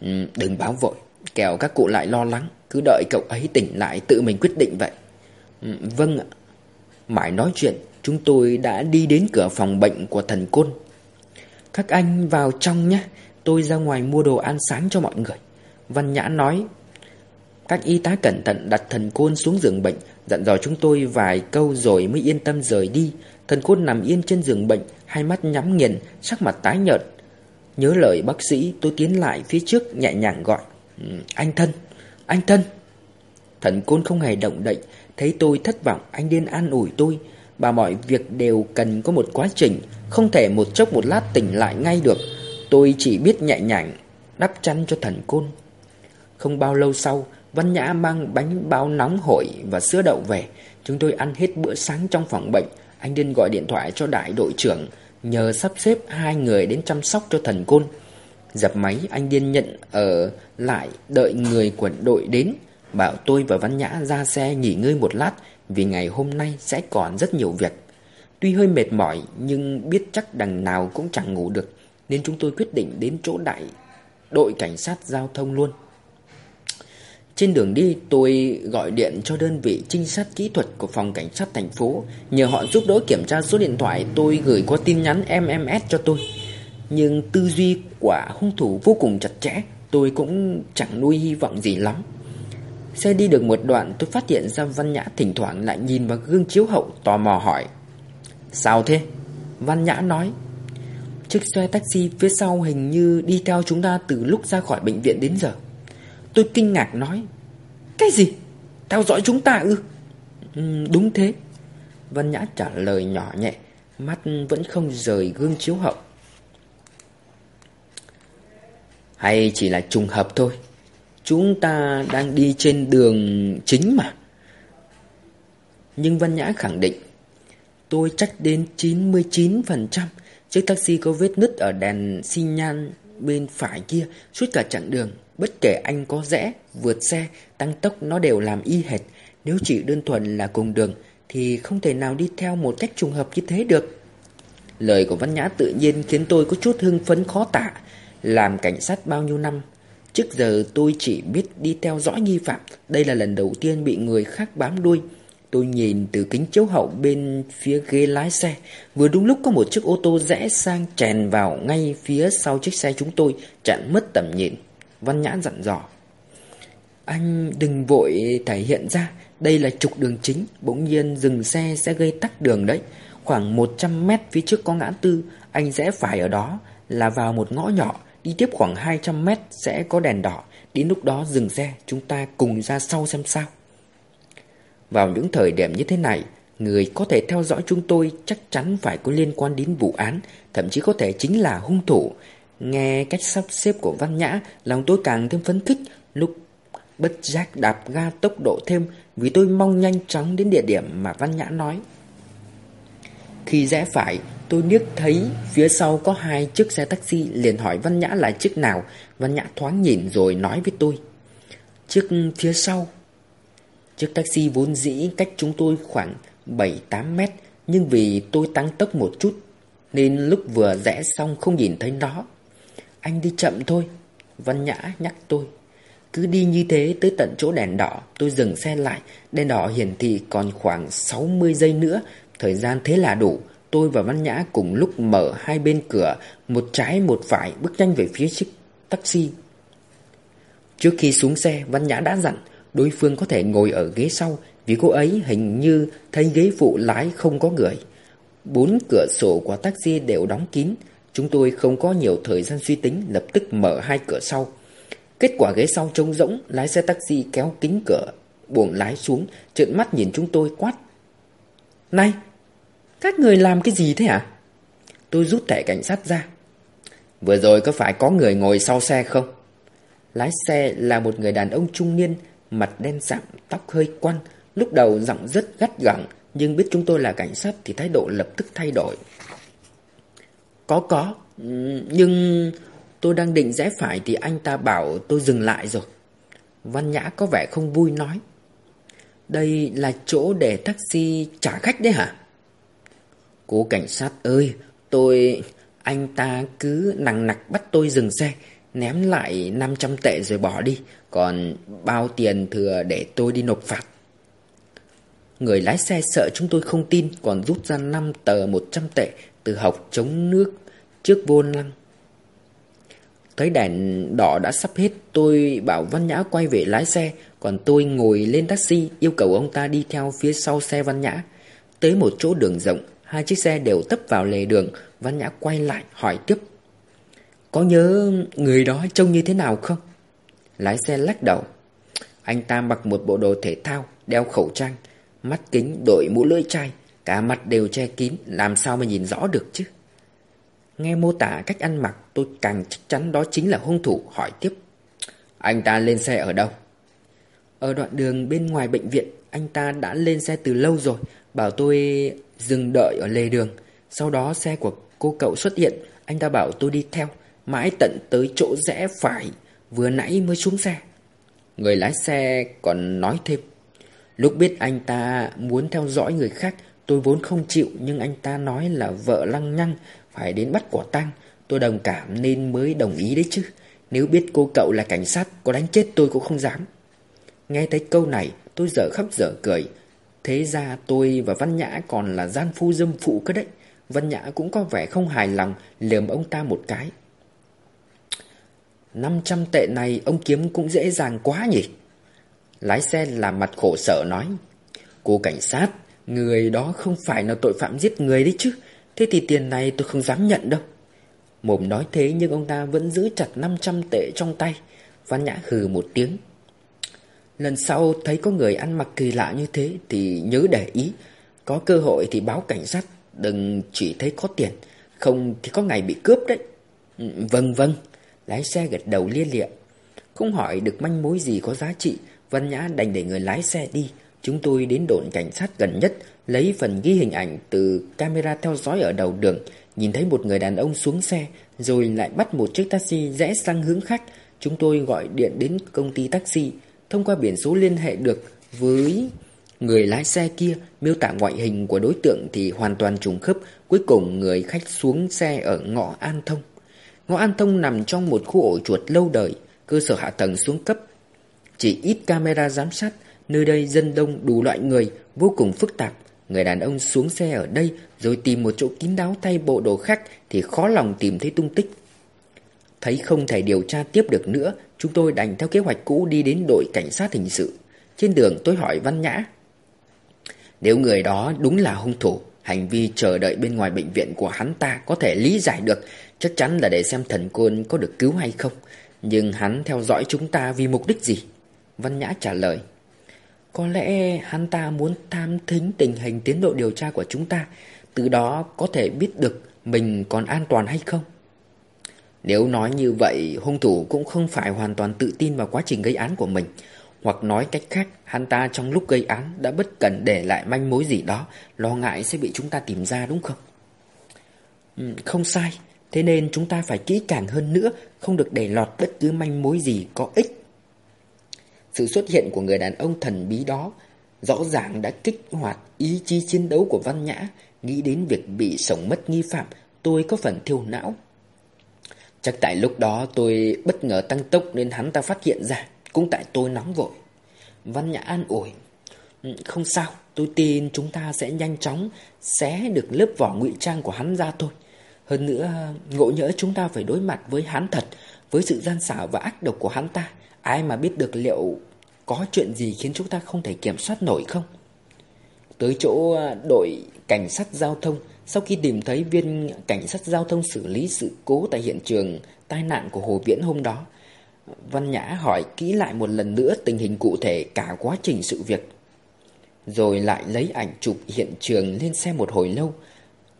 ừ, Đừng báo vội, Kẻo các cụ lại lo lắng, Cứ đợi cậu ấy tỉnh lại tự mình quyết định vậy. Ừ, vâng ạ. Mãi nói chuyện, Chúng tôi đã đi đến cửa phòng bệnh của thần côn. Các anh vào trong nhé, Tôi ra ngoài mua đồ ăn sáng cho mọi người. Văn Nhã nói, Các y tá cẩn thận đặt thần côn xuống giường bệnh, Dặn dò chúng tôi vài câu rồi mới yên tâm rời đi. Thần côn nằm yên trên giường bệnh, Hai mắt nhắm nghiền, Sắc mặt tái nhợt. Nhớ lời bác sĩ, tôi tiến lại phía trước, nhẹ nhàng gọi. Ừ, anh thân Anh thân. Thần côn không hề động đậy, Thấy tôi thất vọng, anh điên an ủi tôi. Bà mọi việc đều cần có một quá trình, Không thể một chốc một lát tỉnh lại ngay được. Tôi chỉ biết nhẹ nhàng Đắp chăn cho thần côn. Không bao lâu sau, Văn Nhã mang bánh bao nóng hổi và sữa đậu về. Chúng tôi ăn hết bữa sáng trong phòng bệnh. Anh Điên gọi điện thoại cho đại đội trưởng. Nhờ sắp xếp hai người đến chăm sóc cho thần côn. Dập máy, anh Điên nhận ở lại đợi người của đội đến, Bảo tôi và Văn Nhã ra xe nghỉ ngơi một lát Vì ngày hôm nay sẽ còn rất nhiều việc. Tuy hơi mệt mỏi, nhưng biết chắc đằng nào cũng chẳng ngủ được, Nên chúng tôi quyết định đến chỗ đại đội cảnh sát giao thông luôn trên đường đi, tôi gọi điện cho đơn vị trinh sát kỹ thuật của phòng cảnh sát thành phố. Nhờ họ giúp đỡ kiểm tra số điện thoại, tôi gửi qua tin nhắn MMS cho tôi. Nhưng tư duy của hung thủ vô cùng chặt chẽ, Tôi cũng chẳng nuôi hy vọng gì lắm. Xe đi được một đoạn, tôi phát hiện ra Văn Nhã thỉnh thoảng lại nhìn vào gương chiếu hậu, tò mò hỏi, Sao thế? Văn Nhã nói, Chiếc xe taxi phía sau hình như đi theo chúng ta từ lúc ra khỏi bệnh viện đến giờ. Tôi kinh ngạc nói Cái gì? Theo dõi chúng ta ư? Ừ, đúng thế Vân Nhã trả lời nhỏ nhẹ Mắt vẫn không rời gương chiếu hậu Hay chỉ là trùng hợp thôi Chúng ta đang đi trên đường chính mà Nhưng Vân Nhã khẳng định Tôi chắc đến 99% Chiếc taxi có vết nứt ở đèn xi nhan bên phải kia suốt cả chặng đường Bất kể anh có rẽ, vượt xe, tăng tốc nó đều làm y hệt. Nếu chỉ đơn thuần là cùng đường Thì không thể nào đi theo một cách trùng hợp như thế được. Lời của Văn Nhã tự nhiên khiến tôi có chút hưng phấn khó tả. Làm cảnh sát bao nhiêu năm Trước giờ tôi chỉ biết đi theo dõi nghi phạm. Đây là lần đầu tiên bị người khác bám đuôi. Tôi nhìn từ kính chiếu hậu bên phía ghế lái xe. Vừa đúng lúc có một chiếc ô tô rẽ sang chèn vào ngay phía sau chiếc xe chúng tôi Chặn mất tầm nhìn. Văn Nhã dặn dò. Anh đừng vội thể hiện ra, Đây là trục đường chính, Bỗng nhiên dừng xe sẽ gây tắc đường đấy. Khoảng 100 mét phía trước có ngã tư, Anh rẽ phải ở đó, Là vào một ngõ nhỏ, Đi tiếp khoảng 200 mét sẽ có đèn đỏ. Đến lúc đó dừng xe, Chúng ta cùng ra sau xem sao. Vào những thời điểm như thế này, Người có thể theo dõi chúng tôi chắc chắn phải có liên quan đến vụ án, Thậm chí có thể chính là hung thủ. Nghe cách sắp xếp của Văn Nhã, lòng tôi càng thêm phấn khích, lúc bất giác đạp ga tốc độ thêm vì tôi mong nhanh chóng đến địa điểm mà Văn Nhã nói. Khi rẽ phải, tôi liếc thấy phía sau có hai chiếc xe taxi liền hỏi Văn Nhã là chiếc nào. Văn Nhã thoáng nhìn rồi nói với tôi. Chiếc phía sau. Chiếc taxi vốn dĩ cách chúng tôi khoảng 7-8 mét, nhưng vì tôi tăng tốc một chút, nên lúc vừa rẽ xong không nhìn thấy nó. Anh đi chậm thôi. Văn Nhã nhắc tôi. Cứ đi như thế tới tận chỗ đèn đỏ, Tôi dừng xe lại. Đèn đỏ hiển thị còn khoảng 60 giây nữa. Thời gian thế là đủ. Tôi và Văn Nhã cùng lúc mở hai bên cửa, Một trái một phải, bước nhanh về phía chiếc taxi. Trước khi xuống xe, Văn Nhã đã dặn, Đối phương có thể ngồi ở ghế sau, Vì cô ấy hình như thấy ghế phụ lái không có người. Bốn cửa sổ của taxi đều đóng kín. Chúng tôi không có nhiều thời gian suy tính, Lập tức mở hai cửa sau. Kết quả ghế sau trống rỗng, Lái xe taxi kéo kính cửa, Buồng lái xuống, Trợn mắt nhìn chúng tôi quát. Này, Các người làm cái gì thế hả? Tôi rút thẻ cảnh sát ra. Vừa rồi có phải có người ngồi sau xe không? Lái xe là một người đàn ông trung niên, Mặt đen sạm, Tóc hơi quăn, Lúc đầu giọng rất gắt gỏng, Nhưng biết chúng tôi là cảnh sát Thì thái độ lập tức thay đổi có có ừ, Nhưng tôi đang định rẽ phải Thì anh ta bảo tôi dừng lại rồi Văn Nhã có vẻ không vui nói Đây là chỗ để taxi trả khách đấy hả? Cô cảnh sát ơi, tôi... Anh ta cứ nặng nặc bắt tôi dừng xe, ném lại 500 tệ rồi bỏ đi, còn bao tiền thừa để tôi đi nộp phạt. Người lái xe sợ chúng tôi không tin, còn rút ra 5 tờ 100 tệ từ học chống nước trước vô lăng. Thấy đèn đỏ đã sắp hết, tôi bảo Văn Nhã quay về lái xe, còn tôi ngồi lên taxi yêu cầu ông ta đi theo phía sau xe Văn Nhã. Tới một chỗ đường rộng, hai chiếc xe đều tấp vào lề đường, Văn Nhã quay lại hỏi tiếp. Có nhớ người đó trông như thế nào không? Lái xe lắc đầu. Anh ta mặc một bộ đồ thể thao, đeo khẩu trang, mắt kính đội mũ lưỡi chai, cả mặt đều che kín, làm sao mà nhìn rõ được chứ? Nghe mô tả cách ăn mặc, tôi càng chắc chắn đó chính là hung thủ, hỏi tiếp. Anh ta lên xe ở đâu? Ở đoạn đường bên ngoài bệnh viện, anh ta đã lên xe từ lâu rồi, bảo tôi dừng đợi ở lề đường. Sau đó xe của cô cậu xuất hiện, anh ta bảo tôi đi theo, mãi tận tới chỗ rẽ phải, vừa nãy mới xuống xe. Người lái xe còn nói thêm. Lúc biết anh ta muốn theo dõi người khác, tôi vốn không chịu nhưng anh ta nói là vợ lăng nhăng phải đến bắt quả tang. Tôi đồng cảm nên mới đồng ý đấy chứ. Nếu biết cô cậu là cảnh sát, có đánh chết tôi cũng không dám. Nghe thấy câu này, tôi dở khóc dở cười. Thế ra tôi và Văn Nhã còn là gian phu dâm phụ cơ đấy. Văn Nhã cũng có vẻ không hài lòng, lườm ông ta một cái. 500 tệ này ông kiếm cũng dễ dàng quá nhỉ? Lái xe làm mặt khổ sở nói. Cô cảnh sát, người đó không phải là tội phạm giết người đấy chứ. Thế thì tiền này tôi không dám nhận đâu. Mồm nói thế nhưng ông ta vẫn giữ chặt 500 tệ trong tay. Văn Nhã hừ một tiếng. Lần sau thấy có người ăn mặc kỳ lạ như thế thì nhớ để ý. Có cơ hội thì báo cảnh sát, đừng chỉ thấy có tiền. Không thì có ngày bị cướp đấy. Ừ, vâng vâng, lái xe gật đầu lia lịa. Không hỏi được manh mối gì có giá trị, Văn Nhã đành để người lái xe đi. Chúng tôi đến đồn cảnh sát gần nhất, lấy phần ghi hình ảnh từ camera theo dõi ở đầu đường, nhìn thấy một người đàn ông xuống xe, rồi lại bắt một chiếc taxi rẽ sang hướng khác. Chúng tôi gọi điện đến công ty taxi, thông qua biển số liên hệ được với người lái xe kia, miêu tả ngoại hình của đối tượng thì hoàn toàn trùng khớp. Cuối cùng người khách xuống xe ở ngõ An Thông. Ngõ An Thông nằm trong một khu ổ chuột lâu đời, cơ sở hạ tầng xuống cấp. Chỉ ít camera giám sát, nơi đây dân đông đủ loại người, vô cùng phức tạp. Người đàn ông xuống xe ở đây rồi tìm một chỗ kín đáo thay bộ đồ khác thì khó lòng tìm thấy tung tích. Thấy không thể điều tra tiếp được nữa, chúng tôi đành theo kế hoạch cũ đi đến đội cảnh sát hình sự. Trên đường tôi hỏi Văn Nhã. Nếu người đó đúng là hung thủ, hành vi chờ đợi bên ngoài bệnh viện của hắn ta có thể lý giải được, chắc chắn là để xem thần côn có được cứu hay không. Nhưng hắn theo dõi chúng ta vì mục đích gì? Văn Nhã trả lời. Có lẽ hắn ta muốn tham thính tình hình tiến độ điều tra của chúng ta, từ đó có thể biết được mình còn an toàn hay không. Nếu nói như vậy, hung thủ cũng không phải hoàn toàn tự tin vào quá trình gây án của mình. Hoặc nói cách khác, hắn ta trong lúc gây án đã bất cần để lại manh mối gì đó, lo ngại sẽ bị chúng ta tìm ra đúng không? Ừ, không sai, thế nên chúng ta phải kỹ càng hơn nữa, không được để lọt bất cứ manh mối gì có ích. Sự xuất hiện của người đàn ông thần bí đó rõ ràng đã kích hoạt ý chí chiến đấu của Văn Nhã, nghĩ đến việc bị sống mất nghi phạm, tôi có phần thiêu não. Chắc tại lúc đó tôi bất ngờ tăng tốc nên hắn ta phát hiện ra, cũng tại tôi nóng vội. Văn Nhã an ủi, ừ, không sao, tôi tin chúng ta sẽ nhanh chóng xé được lớp vỏ ngụy trang của hắn ra thôi. Hơn nữa, ngộ nhỡ chúng ta phải đối mặt với hắn thật, với sự gian xảo và ác độc của hắn ta. Ai mà biết được liệu có chuyện gì khiến chúng ta không thể kiểm soát nổi không? Tới chỗ à, đội cảnh sát giao thông, sau khi tìm thấy viên cảnh sát giao thông xử lý sự cố tại hiện trường tai nạn của Hồ Viễn hôm đó, Văn Nhã hỏi kỹ lại một lần nữa tình hình cụ thể cả quá trình sự việc. Rồi lại lấy ảnh chụp hiện trường lên xem một hồi lâu.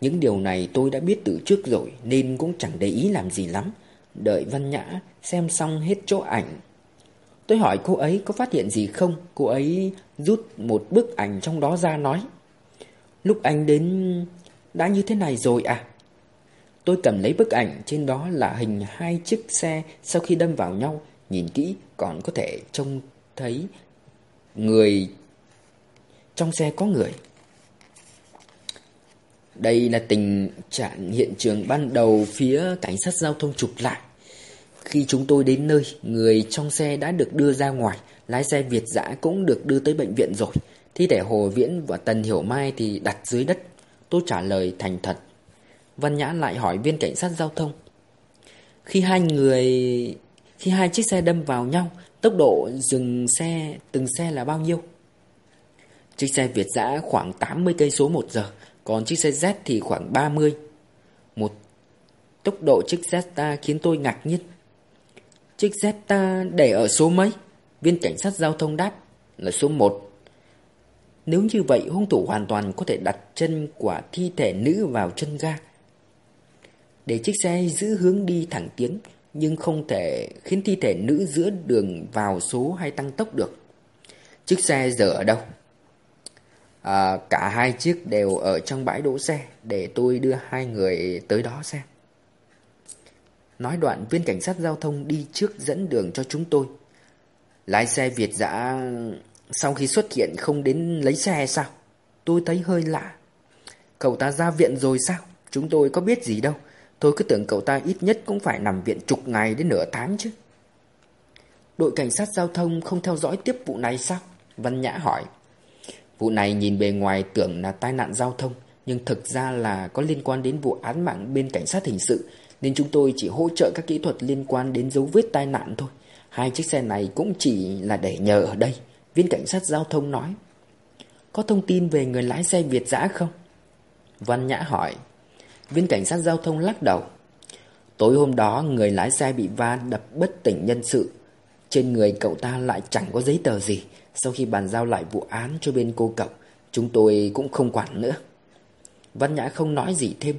Những điều này tôi đã biết từ trước rồi nên cũng chẳng để ý làm gì lắm. Đợi Văn Nhã xem xong hết chỗ ảnh. Tôi hỏi cô ấy có phát hiện gì không? Cô ấy rút một bức ảnh trong đó ra nói. Lúc anh đến đã như thế này rồi à? Tôi cầm lấy bức ảnh trên đó là hình hai chiếc xe sau khi đâm vào nhau, nhìn kỹ còn có thể trông thấy người trong xe có người. Đây là tình trạng hiện trường ban đầu phía cảnh sát giao thông chụp lại. Khi chúng tôi đến nơi, người trong xe đã được đưa ra ngoài, lái xe Việt dã cũng được đưa tới bệnh viện rồi. Thi thể Hồ Viễn và Tần Hiểu Mai thì đặt dưới đất. Tôi trả lời thành thật. Văn Nhã lại hỏi viên cảnh sát giao thông. Khi hai người... Khi hai chiếc xe đâm vào nhau, tốc độ dừng xe từng xe là bao nhiêu? Chiếc xe Việt dã khoảng 80 cây số một giờ, còn chiếc xe Z thì khoảng 30. Một tốc độ chiếc Zeta khiến tôi ngạc nhiên. Chiếc Zeta à, để ở số mấy? Viên cảnh sát giao thông đáp là số 1. Nếu như vậy hung thủ hoàn toàn có thể đặt chân quả thi thể nữ vào chân ga. Để chiếc xe giữ hướng đi thẳng tiến nhưng không thể khiến thi thể nữ giữa đường vào số hay tăng tốc được. Chiếc xe giờ ở đâu? À, cả hai chiếc đều ở trong bãi đỗ xe để tôi đưa hai người tới đó xem. Nói đoạn viên cảnh sát giao thông đi trước dẫn đường cho chúng tôi. Lái xe Việt dã sau khi xuất hiện không đến lấy xe sao? Tôi thấy hơi lạ. Cậu ta ra viện rồi sao? Chúng tôi có biết gì đâu. Tôi cứ tưởng cậu ta ít nhất cũng phải nằm viện chục ngày đến nửa tháng chứ. Đội cảnh sát giao thông không theo dõi tiếp vụ này sao? Văn Nhã hỏi. Vụ này nhìn bề ngoài tưởng là tai nạn giao thông, nhưng thực ra là có liên quan đến vụ án mạng bên cảnh sát hình sự, nên chúng tôi chỉ hỗ trợ các kỹ thuật liên quan đến dấu vết tai nạn thôi. Hai chiếc xe này cũng chỉ là để nhờ ở đây, viên cảnh sát giao thông nói. Có thông tin về người lái xe Việt dã không? Văn Nhã hỏi. Viên cảnh sát giao thông lắc đầu. Tối hôm đó người lái xe bị va đập bất tỉnh nhân sự. Trên người cậu ta lại chẳng có giấy tờ gì. Sau khi bàn giao lại vụ án cho bên cô cậu, chúng tôi cũng không quản nữa. Văn Nhã không nói gì thêm,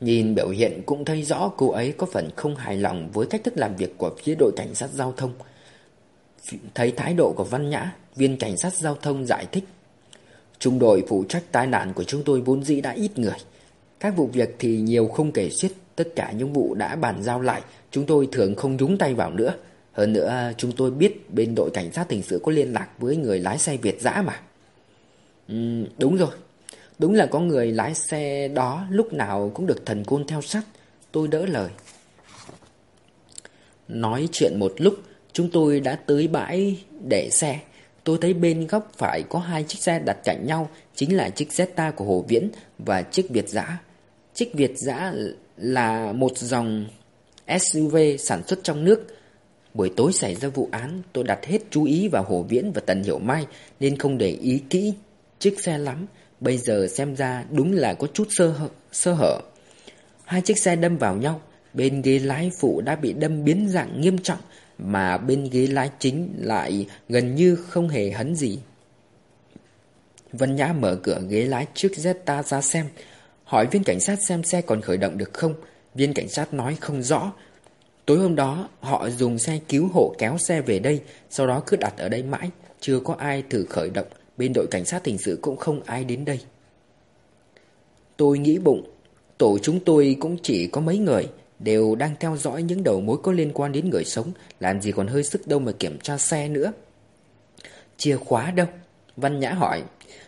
nhìn biểu hiện cũng thấy rõ cô ấy có phần không hài lòng với cách thức làm việc của phía đội cảnh sát giao thông. Thấy thái độ của Văn Nhã, viên cảnh sát giao thông giải thích. Trung đội phụ trách tai nạn của chúng tôi vốn dĩ đã ít người. Các vụ việc thì nhiều không kể xiết, tất cả những vụ đã bàn giao lại, chúng tôi thường không nhúng tay vào nữa. Hơn nữa chúng tôi biết bên đội cảnh sát hình sự có liên lạc với người lái xe Việt dã mà. Ừ, đúng rồi. Đúng là có người lái xe đó lúc nào cũng được thần côn theo sát. Tôi đỡ lời. Nói chuyện một lúc, chúng tôi đã tới bãi để xe. Tôi thấy bên góc phải có hai chiếc xe đặt cạnh nhau, chính là chiếc Zeta của Hồ Viễn và chiếc Việt giã. Chiếc Việt giã là một dòng SUV sản xuất trong nước, Buổi tối xảy ra vụ án, tôi đặt hết chú ý vào Hồ Viễn và Tần Hiểu Mai nên không để ý kỹ chiếc xe lắm. Bây giờ xem ra đúng là có chút sơ hở. Sơ hở. Hai chiếc xe đâm vào nhau, bên ghế lái phụ đã bị đâm biến dạng nghiêm trọng mà bên ghế lái chính lại gần như không hề hấn gì. Vân Nhã mở cửa ghế lái trước Zeta ra xem, hỏi viên cảnh sát xem xe còn khởi động được không. Viên cảnh sát nói không rõ, Tối hôm đó, họ dùng xe cứu hộ kéo xe về đây, sau đó cứ đặt ở đây mãi, chưa có ai thử khởi động, bên đội cảnh sát hình sự cũng không ai đến đây. Tôi nghĩ bụng, tổ chúng tôi cũng chỉ có mấy người, đều đang theo dõi những đầu mối có liên quan đến người sống, làm gì còn hơi sức đâu mà kiểm tra xe nữa. Chìa khóa đâu? Văn Nhã hỏi,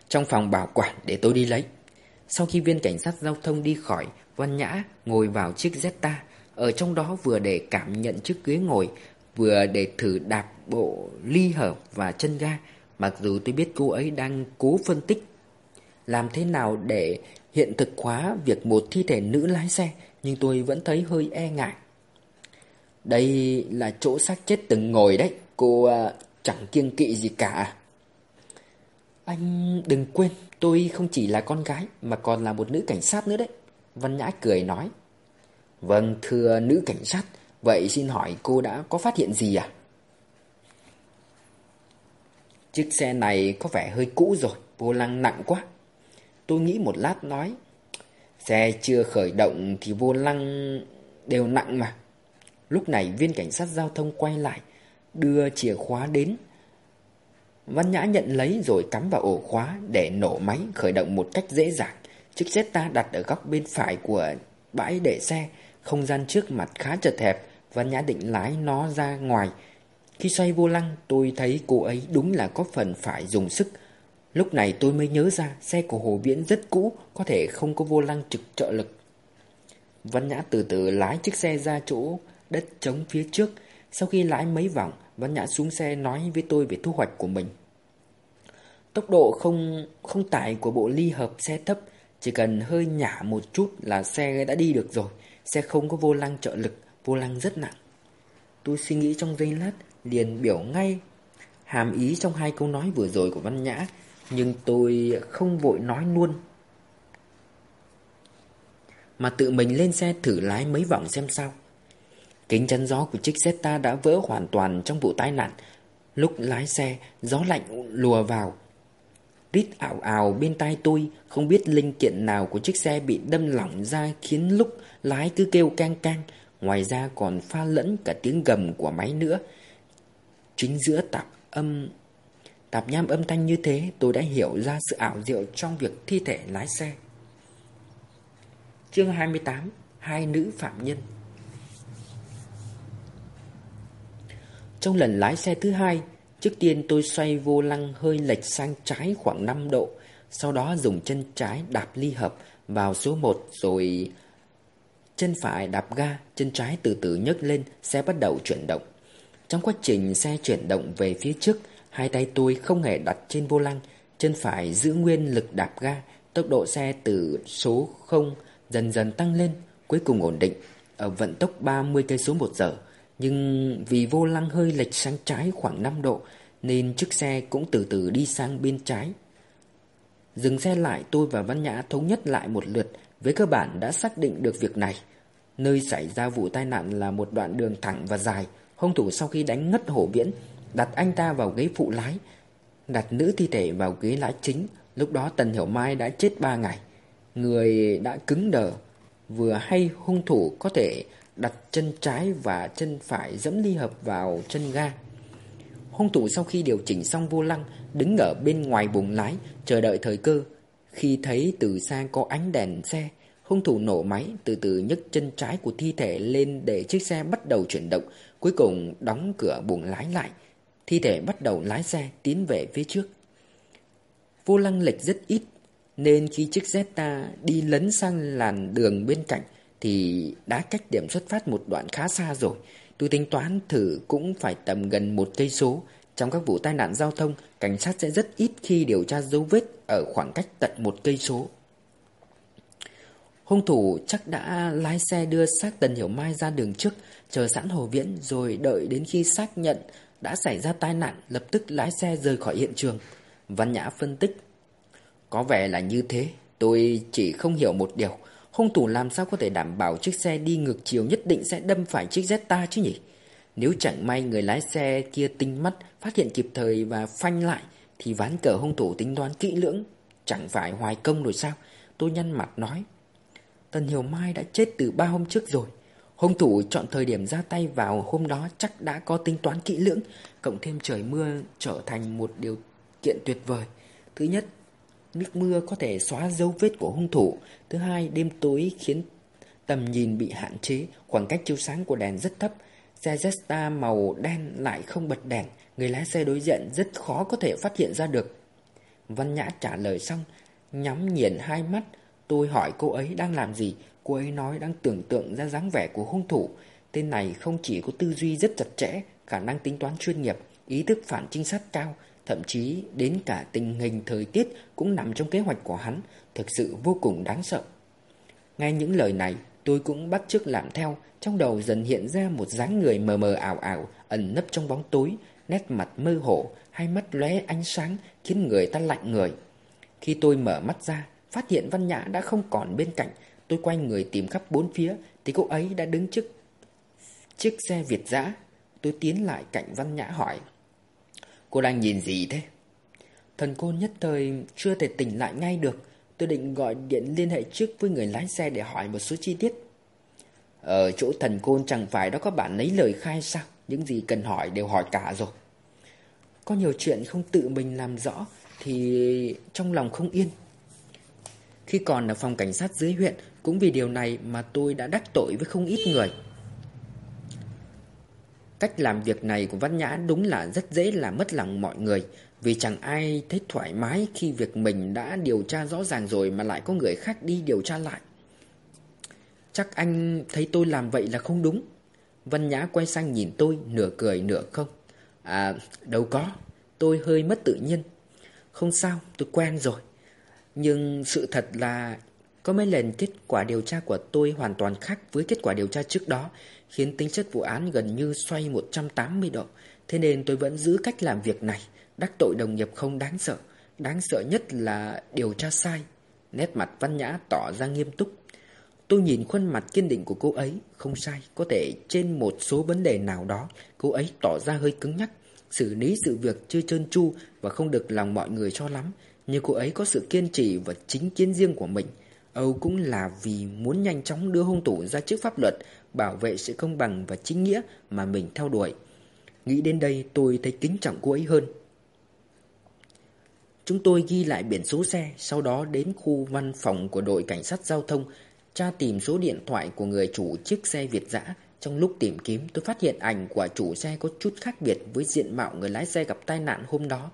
trong phòng bảo quản để tôi đi lấy. Sau khi viên cảnh sát giao thông đi khỏi, Văn Nhã ngồi vào chiếc Zeta, ở trong đó vừa để cảm nhận chiếc ghế ngồi, vừa để thử đạp bộ ly hợp và chân ga. Mặc dù tôi biết cô ấy đang cố phân tích làm thế nào để hiện thực hóa việc một thi thể nữ lái xe, nhưng tôi vẫn thấy hơi e ngại. Đây là chỗ xác chết từng ngồi đấy, cô à, chẳng kiêng kỵ gì cả. Anh đừng quên, tôi không chỉ là con gái mà còn là một nữ cảnh sát nữa đấy. Văn Nhã cười nói. Vâng, thưa nữ cảnh sát, vậy xin hỏi cô đã có phát hiện gì à? Chiếc xe này có vẻ hơi cũ rồi, vô lăng nặng quá. Tôi nghĩ một lát nói, xe chưa khởi động thì vô lăng đều nặng mà. Lúc này viên cảnh sát giao thông quay lại, đưa chìa khóa đến. Văn Nhã nhận lấy rồi cắm vào ổ khóa để nổ máy khởi động một cách dễ dàng. Chiếc Zeta đặt ở góc bên phải của bãi để xe, không gian trước mặt khá chật hẹp Văn Nhã định lái nó ra ngoài khi xoay vô lăng tôi thấy cô ấy đúng là có phần phải dùng sức Lúc này tôi mới nhớ ra xe của Hồ Viễn rất cũ, có thể không có vô lăng trực trợ lực. Văn Nhã từ từ lái chiếc xe ra chỗ đất trống phía trước. Sau khi lái mấy vòng, Văn Nhã xuống xe nói với tôi về thu hoạch của mình. Tốc độ không không tải của bộ ly hợp xe thấp, chỉ cần hơi nhả một chút là xe đã đi được rồi. Xe không có vô lăng trợ lực, vô lăng rất nặng. Tôi suy nghĩ trong giây lát, liền biểu ngay hàm ý trong hai câu nói vừa rồi của Văn Nhã, nhưng tôi không vội nói luôn. Mà tự mình lên xe thử lái mấy vòng xem sao. Kính chắn gió của chiếc Zeta đã vỡ hoàn toàn trong vụ tai nạn. Lúc lái xe, gió lạnh lùa vào. Rít ảo ảo bên tai tôi, không biết linh kiện nào của chiếc xe bị đâm lỏng ra khiến lúc lái cứ kêu cang cang. Ngoài ra còn pha lẫn cả tiếng gầm của máy nữa. Chính giữa tạp âm Tạp nham âm thanh như thế tôi đã hiểu ra sự ảo diệu trong việc thi thể lái xe. Chương 28 Hai nữ phạm nhân Trong lần lái xe thứ hai, trước tiên tôi xoay vô lăng hơi lệch sang trái khoảng 5 độ, sau đó dùng chân trái đạp ly hợp vào số 1 rồi chân phải đạp ga, chân trái từ từ nhấc lên, xe bắt đầu chuyển động. Trong quá trình xe chuyển động về phía trước, hai tay tôi không hề đặt trên vô lăng, chân phải giữ nguyên lực đạp ga, tốc độ xe từ số 0 dần dần tăng lên, cuối cùng ổn định ở vận tốc 30 cây số một giờ. Nhưng vì vô lăng hơi lệch sang trái khoảng 5 độ nên chiếc xe cũng từ từ đi sang bên trái. Dừng xe lại tôi và Văn Nhã thống nhất lại một lượt với cơ bản đã xác định được việc này. Nơi xảy ra vụ tai nạn là một đoạn đường thẳng và dài. Hung thủ sau khi đánh ngất hổ viễn, đặt anh ta vào ghế phụ lái, đặt nữ thi thể vào ghế lái chính. Lúc đó Tần Hiểu Mai đã chết 3 ngày. Người đã cứng đờ, vừa hay hung thủ có thể đặt chân trái và chân phải dẫm ly hợp vào chân ga. Hung thủ sau khi điều chỉnh xong vô lăng, đứng ở bên ngoài buồng lái, chờ đợi thời cơ. Khi thấy từ xa có ánh đèn xe, hung thủ nổ máy, từ từ nhấc chân trái của thi thể lên để chiếc xe bắt đầu chuyển động, cuối cùng đóng cửa buồng lái lại. Thi thể bắt đầu lái xe tiến về phía trước. Vô lăng lệch rất ít, nên khi chiếc Zeta đi lấn sang làn đường bên cạnh thì đã cách điểm xuất phát một đoạn khá xa rồi. Tôi tính toán thử cũng phải tầm gần một cây số. Trong các vụ tai nạn giao thông, cảnh sát sẽ rất ít khi điều tra dấu vết ở khoảng cách tận một cây số. Hung thủ chắc đã lái xe đưa xác Tần Hiểu Mai ra đường trước, chờ sẵn Hồ Viễn rồi đợi đến khi xác nhận đã xảy ra tai nạn lập tức lái xe rời khỏi hiện trường. Văn Nhã phân tích. Có vẻ là như thế, tôi chỉ không hiểu một điều. Hung thủ làm sao có thể đảm bảo chiếc xe đi ngược chiều nhất định sẽ đâm phải chiếc Zeta chứ nhỉ? Nếu chẳng may người lái xe kia tinh mắt phát hiện kịp thời và phanh lại thì ván cờ hung thủ tính toán kỹ lưỡng. Chẳng phải hoài công rồi sao? Tôi nhăn mặt nói. Tần Hiểu Mai đã chết từ ba hôm trước rồi. Hung thủ chọn thời điểm ra tay vào hôm đó chắc đã có tính toán kỹ lưỡng, cộng thêm trời mưa trở thành một điều kiện tuyệt vời. Thứ nhất, nước mưa có thể xóa dấu vết của hung thủ. Thứ hai, đêm tối khiến tầm nhìn bị hạn chế, khoảng cách chiếu sáng của đèn rất thấp. Xe Jetta màu đen lại không bật đèn, người lái xe đối diện rất khó có thể phát hiện ra được. Văn Nhã trả lời xong, nhắm nghiền hai mắt, tôi hỏi cô ấy đang làm gì, cô ấy nói đang tưởng tượng ra dáng vẻ của hung thủ. Tên này không chỉ có tư duy rất chặt chẽ, khả năng tính toán chuyên nghiệp, ý thức phản trinh sát cao, thậm chí đến cả tình hình thời tiết cũng nằm trong kế hoạch của hắn, thực sự vô cùng đáng sợ. Ngay những lời này, tôi cũng bắt chước làm theo, trong đầu dần hiện ra một dáng người mờ mờ ảo ảo, ẩn nấp trong bóng tối, nét mặt mơ hồ, hai mắt lóe ánh sáng khiến người ta lạnh người. Khi tôi mở mắt ra, phát hiện Văn Nhã đã không còn bên cạnh, tôi quay người tìm khắp bốn phía thì cô ấy đã đứng trước chiếc xe Việt dã. Tôi tiến lại cạnh Văn Nhã hỏi: Cô đang nhìn gì thế? Thần côn nhất thời chưa thể tỉnh lại ngay được. Tôi định gọi điện liên hệ trước với người lái xe để hỏi một số chi tiết. Ở chỗ thần côn chẳng phải đó có bạn lấy lời khai sao? Những gì cần hỏi đều hỏi cả rồi. Có nhiều chuyện không tự mình làm rõ thì trong lòng không yên. Khi còn ở phòng cảnh sát dưới huyện, cũng vì điều này mà tôi đã đắc tội với không ít người. Cách làm việc này của Văn Nhã đúng là rất dễ làm mất lòng mọi người. Vì chẳng ai thấy thoải mái khi việc mình đã điều tra rõ ràng rồi mà lại có người khác đi điều tra lại. Chắc anh thấy tôi làm vậy là không đúng. Văn Nhã quay sang nhìn tôi nửa cười nửa không. À đâu có, tôi hơi mất tự nhiên. Không sao, tôi quen rồi. Nhưng sự thật là có mấy lần kết quả điều tra của tôi hoàn toàn khác với kết quả điều tra trước đó, khiến tính chất vụ án gần như xoay 180 độ. Thế nên tôi vẫn giữ cách làm việc này, đắc tội đồng nghiệp không đáng sợ. Đáng sợ nhất là điều tra sai. Nét mặt văn nhã tỏ ra nghiêm túc. Tôi nhìn khuôn mặt kiên định của cô ấy, không sai, có thể trên một số vấn đề nào đó, cô ấy tỏ ra hơi cứng nhắc, xử lý sự việc chưa trơn tru và không được lòng mọi người cho lắm, nhưng cô ấy có sự kiên trì và chính kiến riêng của mình. Âu cũng là vì muốn nhanh chóng đưa hung thủ ra trước pháp luật, bảo vệ sự công bằng và chính nghĩa mà mình theo đuổi. Nghĩ đến đây tôi thấy kính trọng cô ấy hơn. Chúng tôi ghi lại biển số xe, sau đó đến khu văn phòng của đội cảnh sát giao thông, tra tìm số điện thoại của người chủ chiếc xe Việt dã. Trong lúc tìm kiếm, tôi phát hiện ảnh của chủ xe có chút khác biệt với diện mạo người lái xe gặp tai nạn hôm đó.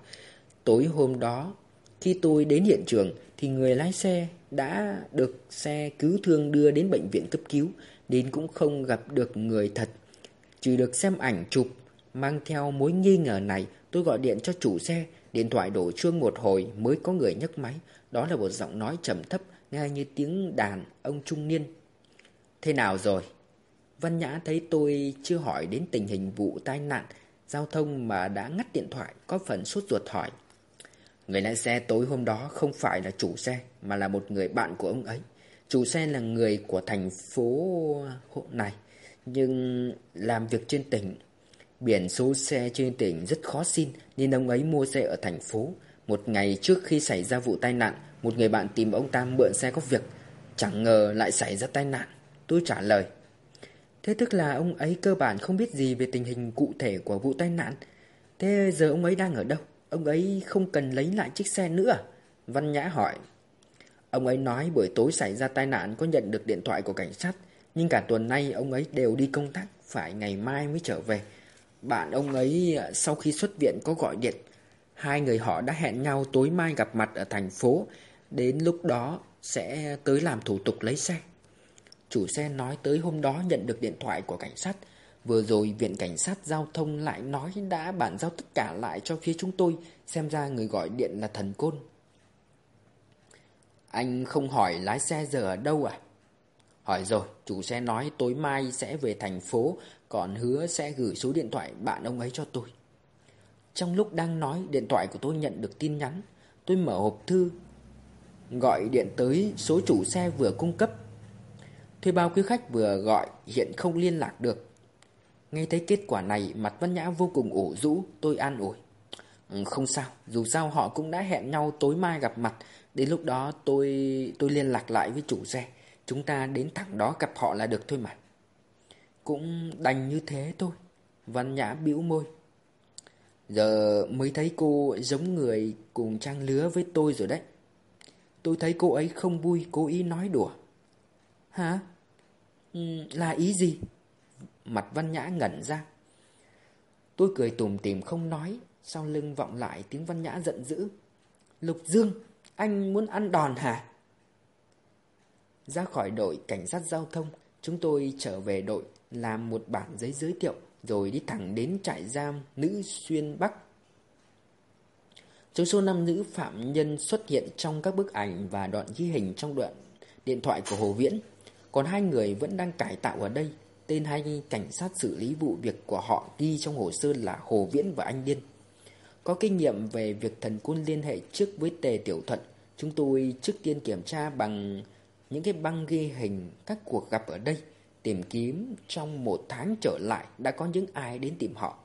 Tối hôm đó, khi tôi đến hiện trường thì người lái xe đã được xe cứu thương đưa đến bệnh viện cấp cứu nên cũng không gặp được người thật. chỉ được xem ảnh chụp, mang theo mối nghi ngờ này, tôi gọi điện cho chủ xe, điện thoại đổ chuông một hồi mới có người nhấc máy. Đó là một giọng nói trầm thấp, nghe như tiếng đàn ông trung niên. Thế nào rồi? Văn Nhã thấy tôi chưa hỏi đến tình hình vụ tai nạn giao thông mà đã ngắt điện thoại, có phần sốt ruột hỏi. Người lái xe tối hôm đó không phải là chủ xe mà là một người bạn của ông ấy. Chủ xe là người của thành phố hộ này nhưng làm việc trên tỉnh. Biển số xe trên tỉnh rất khó xin nên ông ấy mua xe ở thành phố. Một ngày trước khi xảy ra vụ tai nạn, một người bạn tìm ông ta mượn xe có việc. Chẳng ngờ lại xảy ra tai nạn. Tôi trả lời. Thế tức là ông ấy cơ bản không biết gì về tình hình cụ thể của vụ tai nạn. Thế giờ ông ấy đang ở đâu? Ông ấy không cần lấy lại chiếc xe nữa, Văn Nhã hỏi. Ông ấy nói buổi tối xảy ra tai nạn có nhận được điện thoại của cảnh sát, Nhưng cả tuần nay ông ấy đều đi công tác, Phải ngày mai mới trở về. Bạn ông ấy à, sau khi xuất viện có gọi điện. Hai người họ đã hẹn nhau tối mai gặp mặt ở thành phố, Đến lúc đó sẽ tới làm thủ tục lấy xe. Chủ xe nói tới hôm đó nhận được điện thoại của cảnh sát Vừa rồi viện cảnh sát giao thông lại nói đã bản giao tất cả lại cho phía chúng tôi Xem ra người gọi điện là thần côn. Anh không hỏi lái xe giờ ở đâu à? Hỏi rồi, chủ xe nói tối mai sẽ về thành phố Còn hứa sẽ gửi số điện thoại bạn ông ấy cho tôi. Trong lúc đang nói điện thoại của tôi nhận được tin nhắn. Tôi mở hộp thư Gọi điện tới số chủ xe vừa cung cấp. Thuê bao quý khách vừa gọi hiện không liên lạc được. Nghe thấy kết quả này, mặt Văn Nhã vô cùng ủ rũ, Tôi an ủi. Ừ, không sao, Dù sao họ cũng đã hẹn nhau tối mai gặp mặt. Đến lúc đó tôi tôi liên lạc lại với chủ xe. Chúng ta đến thẳng đó gặp họ là được thôi mà. Cũng đành như thế thôi, Văn Nhã bĩu môi. Giờ mới thấy cô giống người cùng trang lứa với tôi rồi đấy. Tôi thấy cô ấy không vui, cố ý nói đùa. Hả? Ừ, là ý gì? Mặt văn nhã ngẩn ra. Tôi cười tùm tìm không nói, Sau lưng vọng lại tiếng văn nhã giận dữ. Lục Dương, Anh muốn ăn đòn hả? Ra khỏi đội cảnh sát giao thông, Chúng tôi trở về đội, Làm một bản giấy giới thiệu, Rồi đi thẳng đến trại giam Nữ Xuyên Bắc. Trong số năm nữ phạm nhân xuất hiện trong các bức ảnh Và đoạn ghi hình trong đoạn điện thoại của Hồ Viễn, Còn hai người vẫn đang cải tạo ở đây. Tên hai cảnh sát xử lý vụ việc của họ ghi trong hồ sơ là Hồ Viễn và Anh Điên. Có kinh nghiệm về việc thần côn liên hệ trước với Tề Tiểu Thuận, chúng tôi trước tiên kiểm tra bằng những cái băng ghi hình các cuộc gặp ở đây, tìm kiếm trong một tháng trở lại đã có những ai đến tìm họ.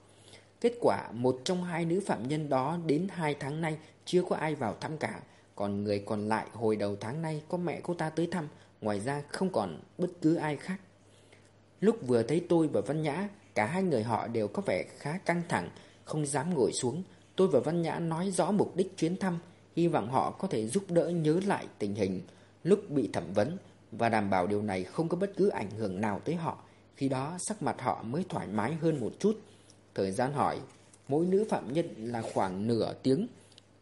Kết quả, một trong hai nữ phạm nhân đó đến hai tháng nay chưa có ai vào thăm cả, còn người còn lại hồi đầu tháng nay có mẹ cô ta tới thăm, ngoài ra không còn bất cứ ai khác. Lúc vừa thấy tôi và Văn Nhã, cả hai người họ đều có vẻ khá căng thẳng, không dám ngồi xuống. Tôi và Văn Nhã nói rõ mục đích chuyến thăm, hy vọng họ có thể giúp đỡ nhớ lại tình hình lúc bị thẩm vấn và đảm bảo điều này không có bất cứ ảnh hưởng nào tới họ. Khi đó sắc mặt họ mới thoải mái hơn một chút. Thời gian hỏi, Mỗi nữ phạm nhân là khoảng nửa tiếng.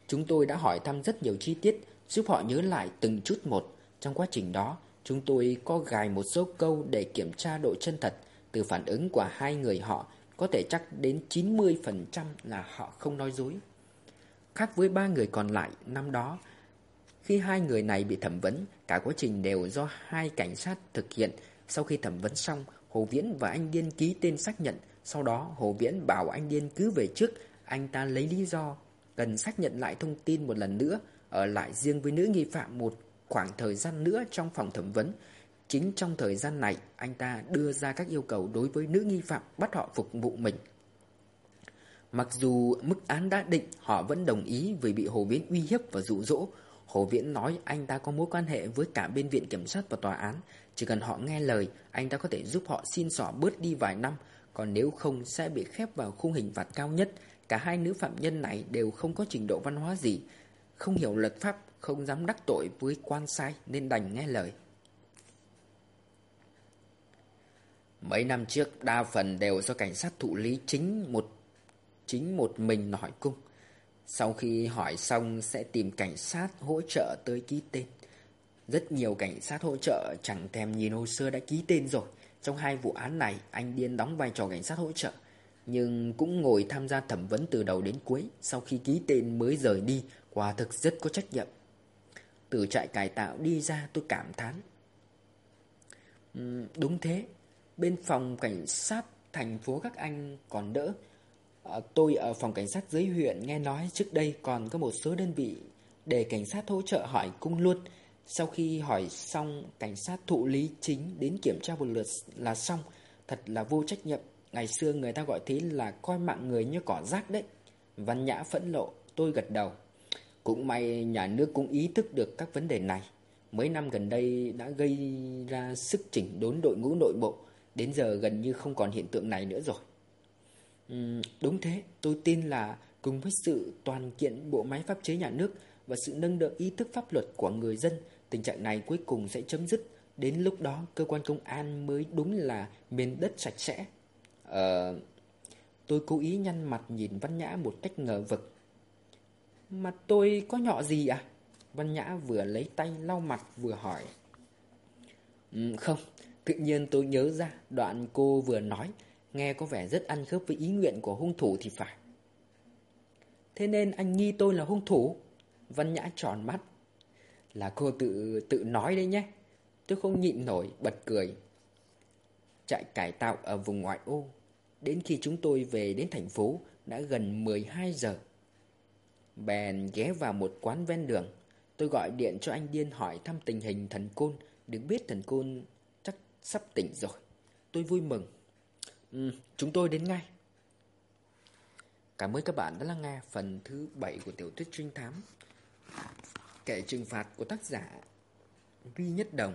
Chúng tôi đã hỏi thăm rất nhiều chi tiết, giúp họ nhớ lại từng chút một. Trong quá trình đó, chúng tôi có gài một số câu để kiểm tra độ chân thật. Từ phản ứng của hai người họ, có thể chắc đến 90% là họ không nói dối. Khác với ba người còn lại năm đó, khi hai người này bị thẩm vấn, cả quá trình đều do hai cảnh sát thực hiện. Sau khi thẩm vấn xong, Hồ Viễn và anh Điên ký tên xác nhận. Sau đó Hồ Viễn bảo anh Điên cứ về trước, anh ta lấy lý do cần xác nhận lại thông tin một lần nữa, ở lại riêng với nữ nghi phạm một khoảng thời gian nữa trong phòng thẩm vấn. Chính trong thời gian này, anh ta đưa ra các yêu cầu đối với nữ nghi phạm bắt họ phục vụ mình. Mặc dù mức án đã định, họ vẫn đồng ý vì bị Hồ Viễn uy hiếp và dụ dỗ. Hồ Viễn nói anh ta có mối quan hệ với cả bên viện kiểm sát và tòa án. Chỉ cần họ nghe lời, anh ta có thể giúp họ xin xỏ bớt đi vài năm. Còn nếu không sẽ bị khép vào khung hình phạt cao nhất. Cả hai nữ phạm nhân này đều không có trình độ văn hóa gì. Không hiểu luật pháp, không dám đắc tội với quan sai nên đành nghe lời. Mấy năm trước đa phần đều do cảnh sát thụ lý chính một chính một mình hỏi cung. Sau khi hỏi xong sẽ tìm cảnh sát hỗ trợ tới ký tên. Rất nhiều cảnh sát hỗ trợ chẳng thèm nhìn hồ sơ đã ký tên rồi. Trong hai vụ án này, anh Điên đóng vai trò cảnh sát hỗ trợ. Nhưng cũng ngồi tham gia thẩm vấn từ đầu đến cuối. Sau khi ký tên mới rời đi, quả thực rất có trách nhiệm. Từ trại cải tạo đi ra tôi cảm thán. Uhm, đúng thế, bên phòng cảnh sát thành phố các anh còn đỡ. À, tôi ở phòng cảnh sát dưới huyện nghe nói trước đây còn có một số đơn vị để cảnh sát hỗ trợ hỏi cung luôn. Sau khi hỏi xong, cảnh sát thụ lý chính đến kiểm tra một lượt là xong. Thật là vô trách nhiệm. Ngày xưa người ta gọi thế là coi mạng người như cỏ rác đấy. Văn nhã phẫn lộ, tôi gật đầu. Cũng may nhà nước cũng ý thức được các vấn đề này. Mấy năm gần đây đã gây ra sức chỉnh đốn đội ngũ nội bộ. Đến giờ gần như không còn hiện tượng này nữa rồi. Ừ, đúng thế, tôi tin là cùng với sự toàn kiện bộ máy pháp chế nhà nước và sự nâng đỡ ý thức pháp luật của người dân, tình trạng này cuối cùng sẽ chấm dứt. Đến lúc đó, cơ quan công an mới đúng là miền đất sạch sẽ. Ờ... Tôi cố ý nhăn mặt nhìn Văn Nhã một cách ngờ vực. Mặt tôi có nhọ gì à? Văn Nhã vừa lấy tay lau mặt vừa hỏi. Ừ, không, tự nhiên tôi nhớ ra đoạn cô vừa nói Nghe có vẻ rất ăn khớp với ý nguyện của hung thủ thì phải. Thế nên anh nghi tôi là hung thủ? Văn Nhã tròn mắt. Là cô tự tự nói đấy nhé. Tôi không nhịn nổi bật cười. Trại cải tạo ở vùng ngoại ô Đến khi chúng tôi về đến thành phố Đã gần 12 giờ. Bèn ghé vào một quán ven đường Tôi gọi điện cho anh Điên hỏi thăm tình hình thần côn Được biết thần côn chắc sắp tỉnh rồi Tôi vui mừng Ừ, chúng tôi đến ngay. Cảm ơn các bạn đã lắng nghe phần thứ 7 của tiểu thuyết trinh thám. Kẻ trừng phạt của tác giả Vi Nhất Đồng.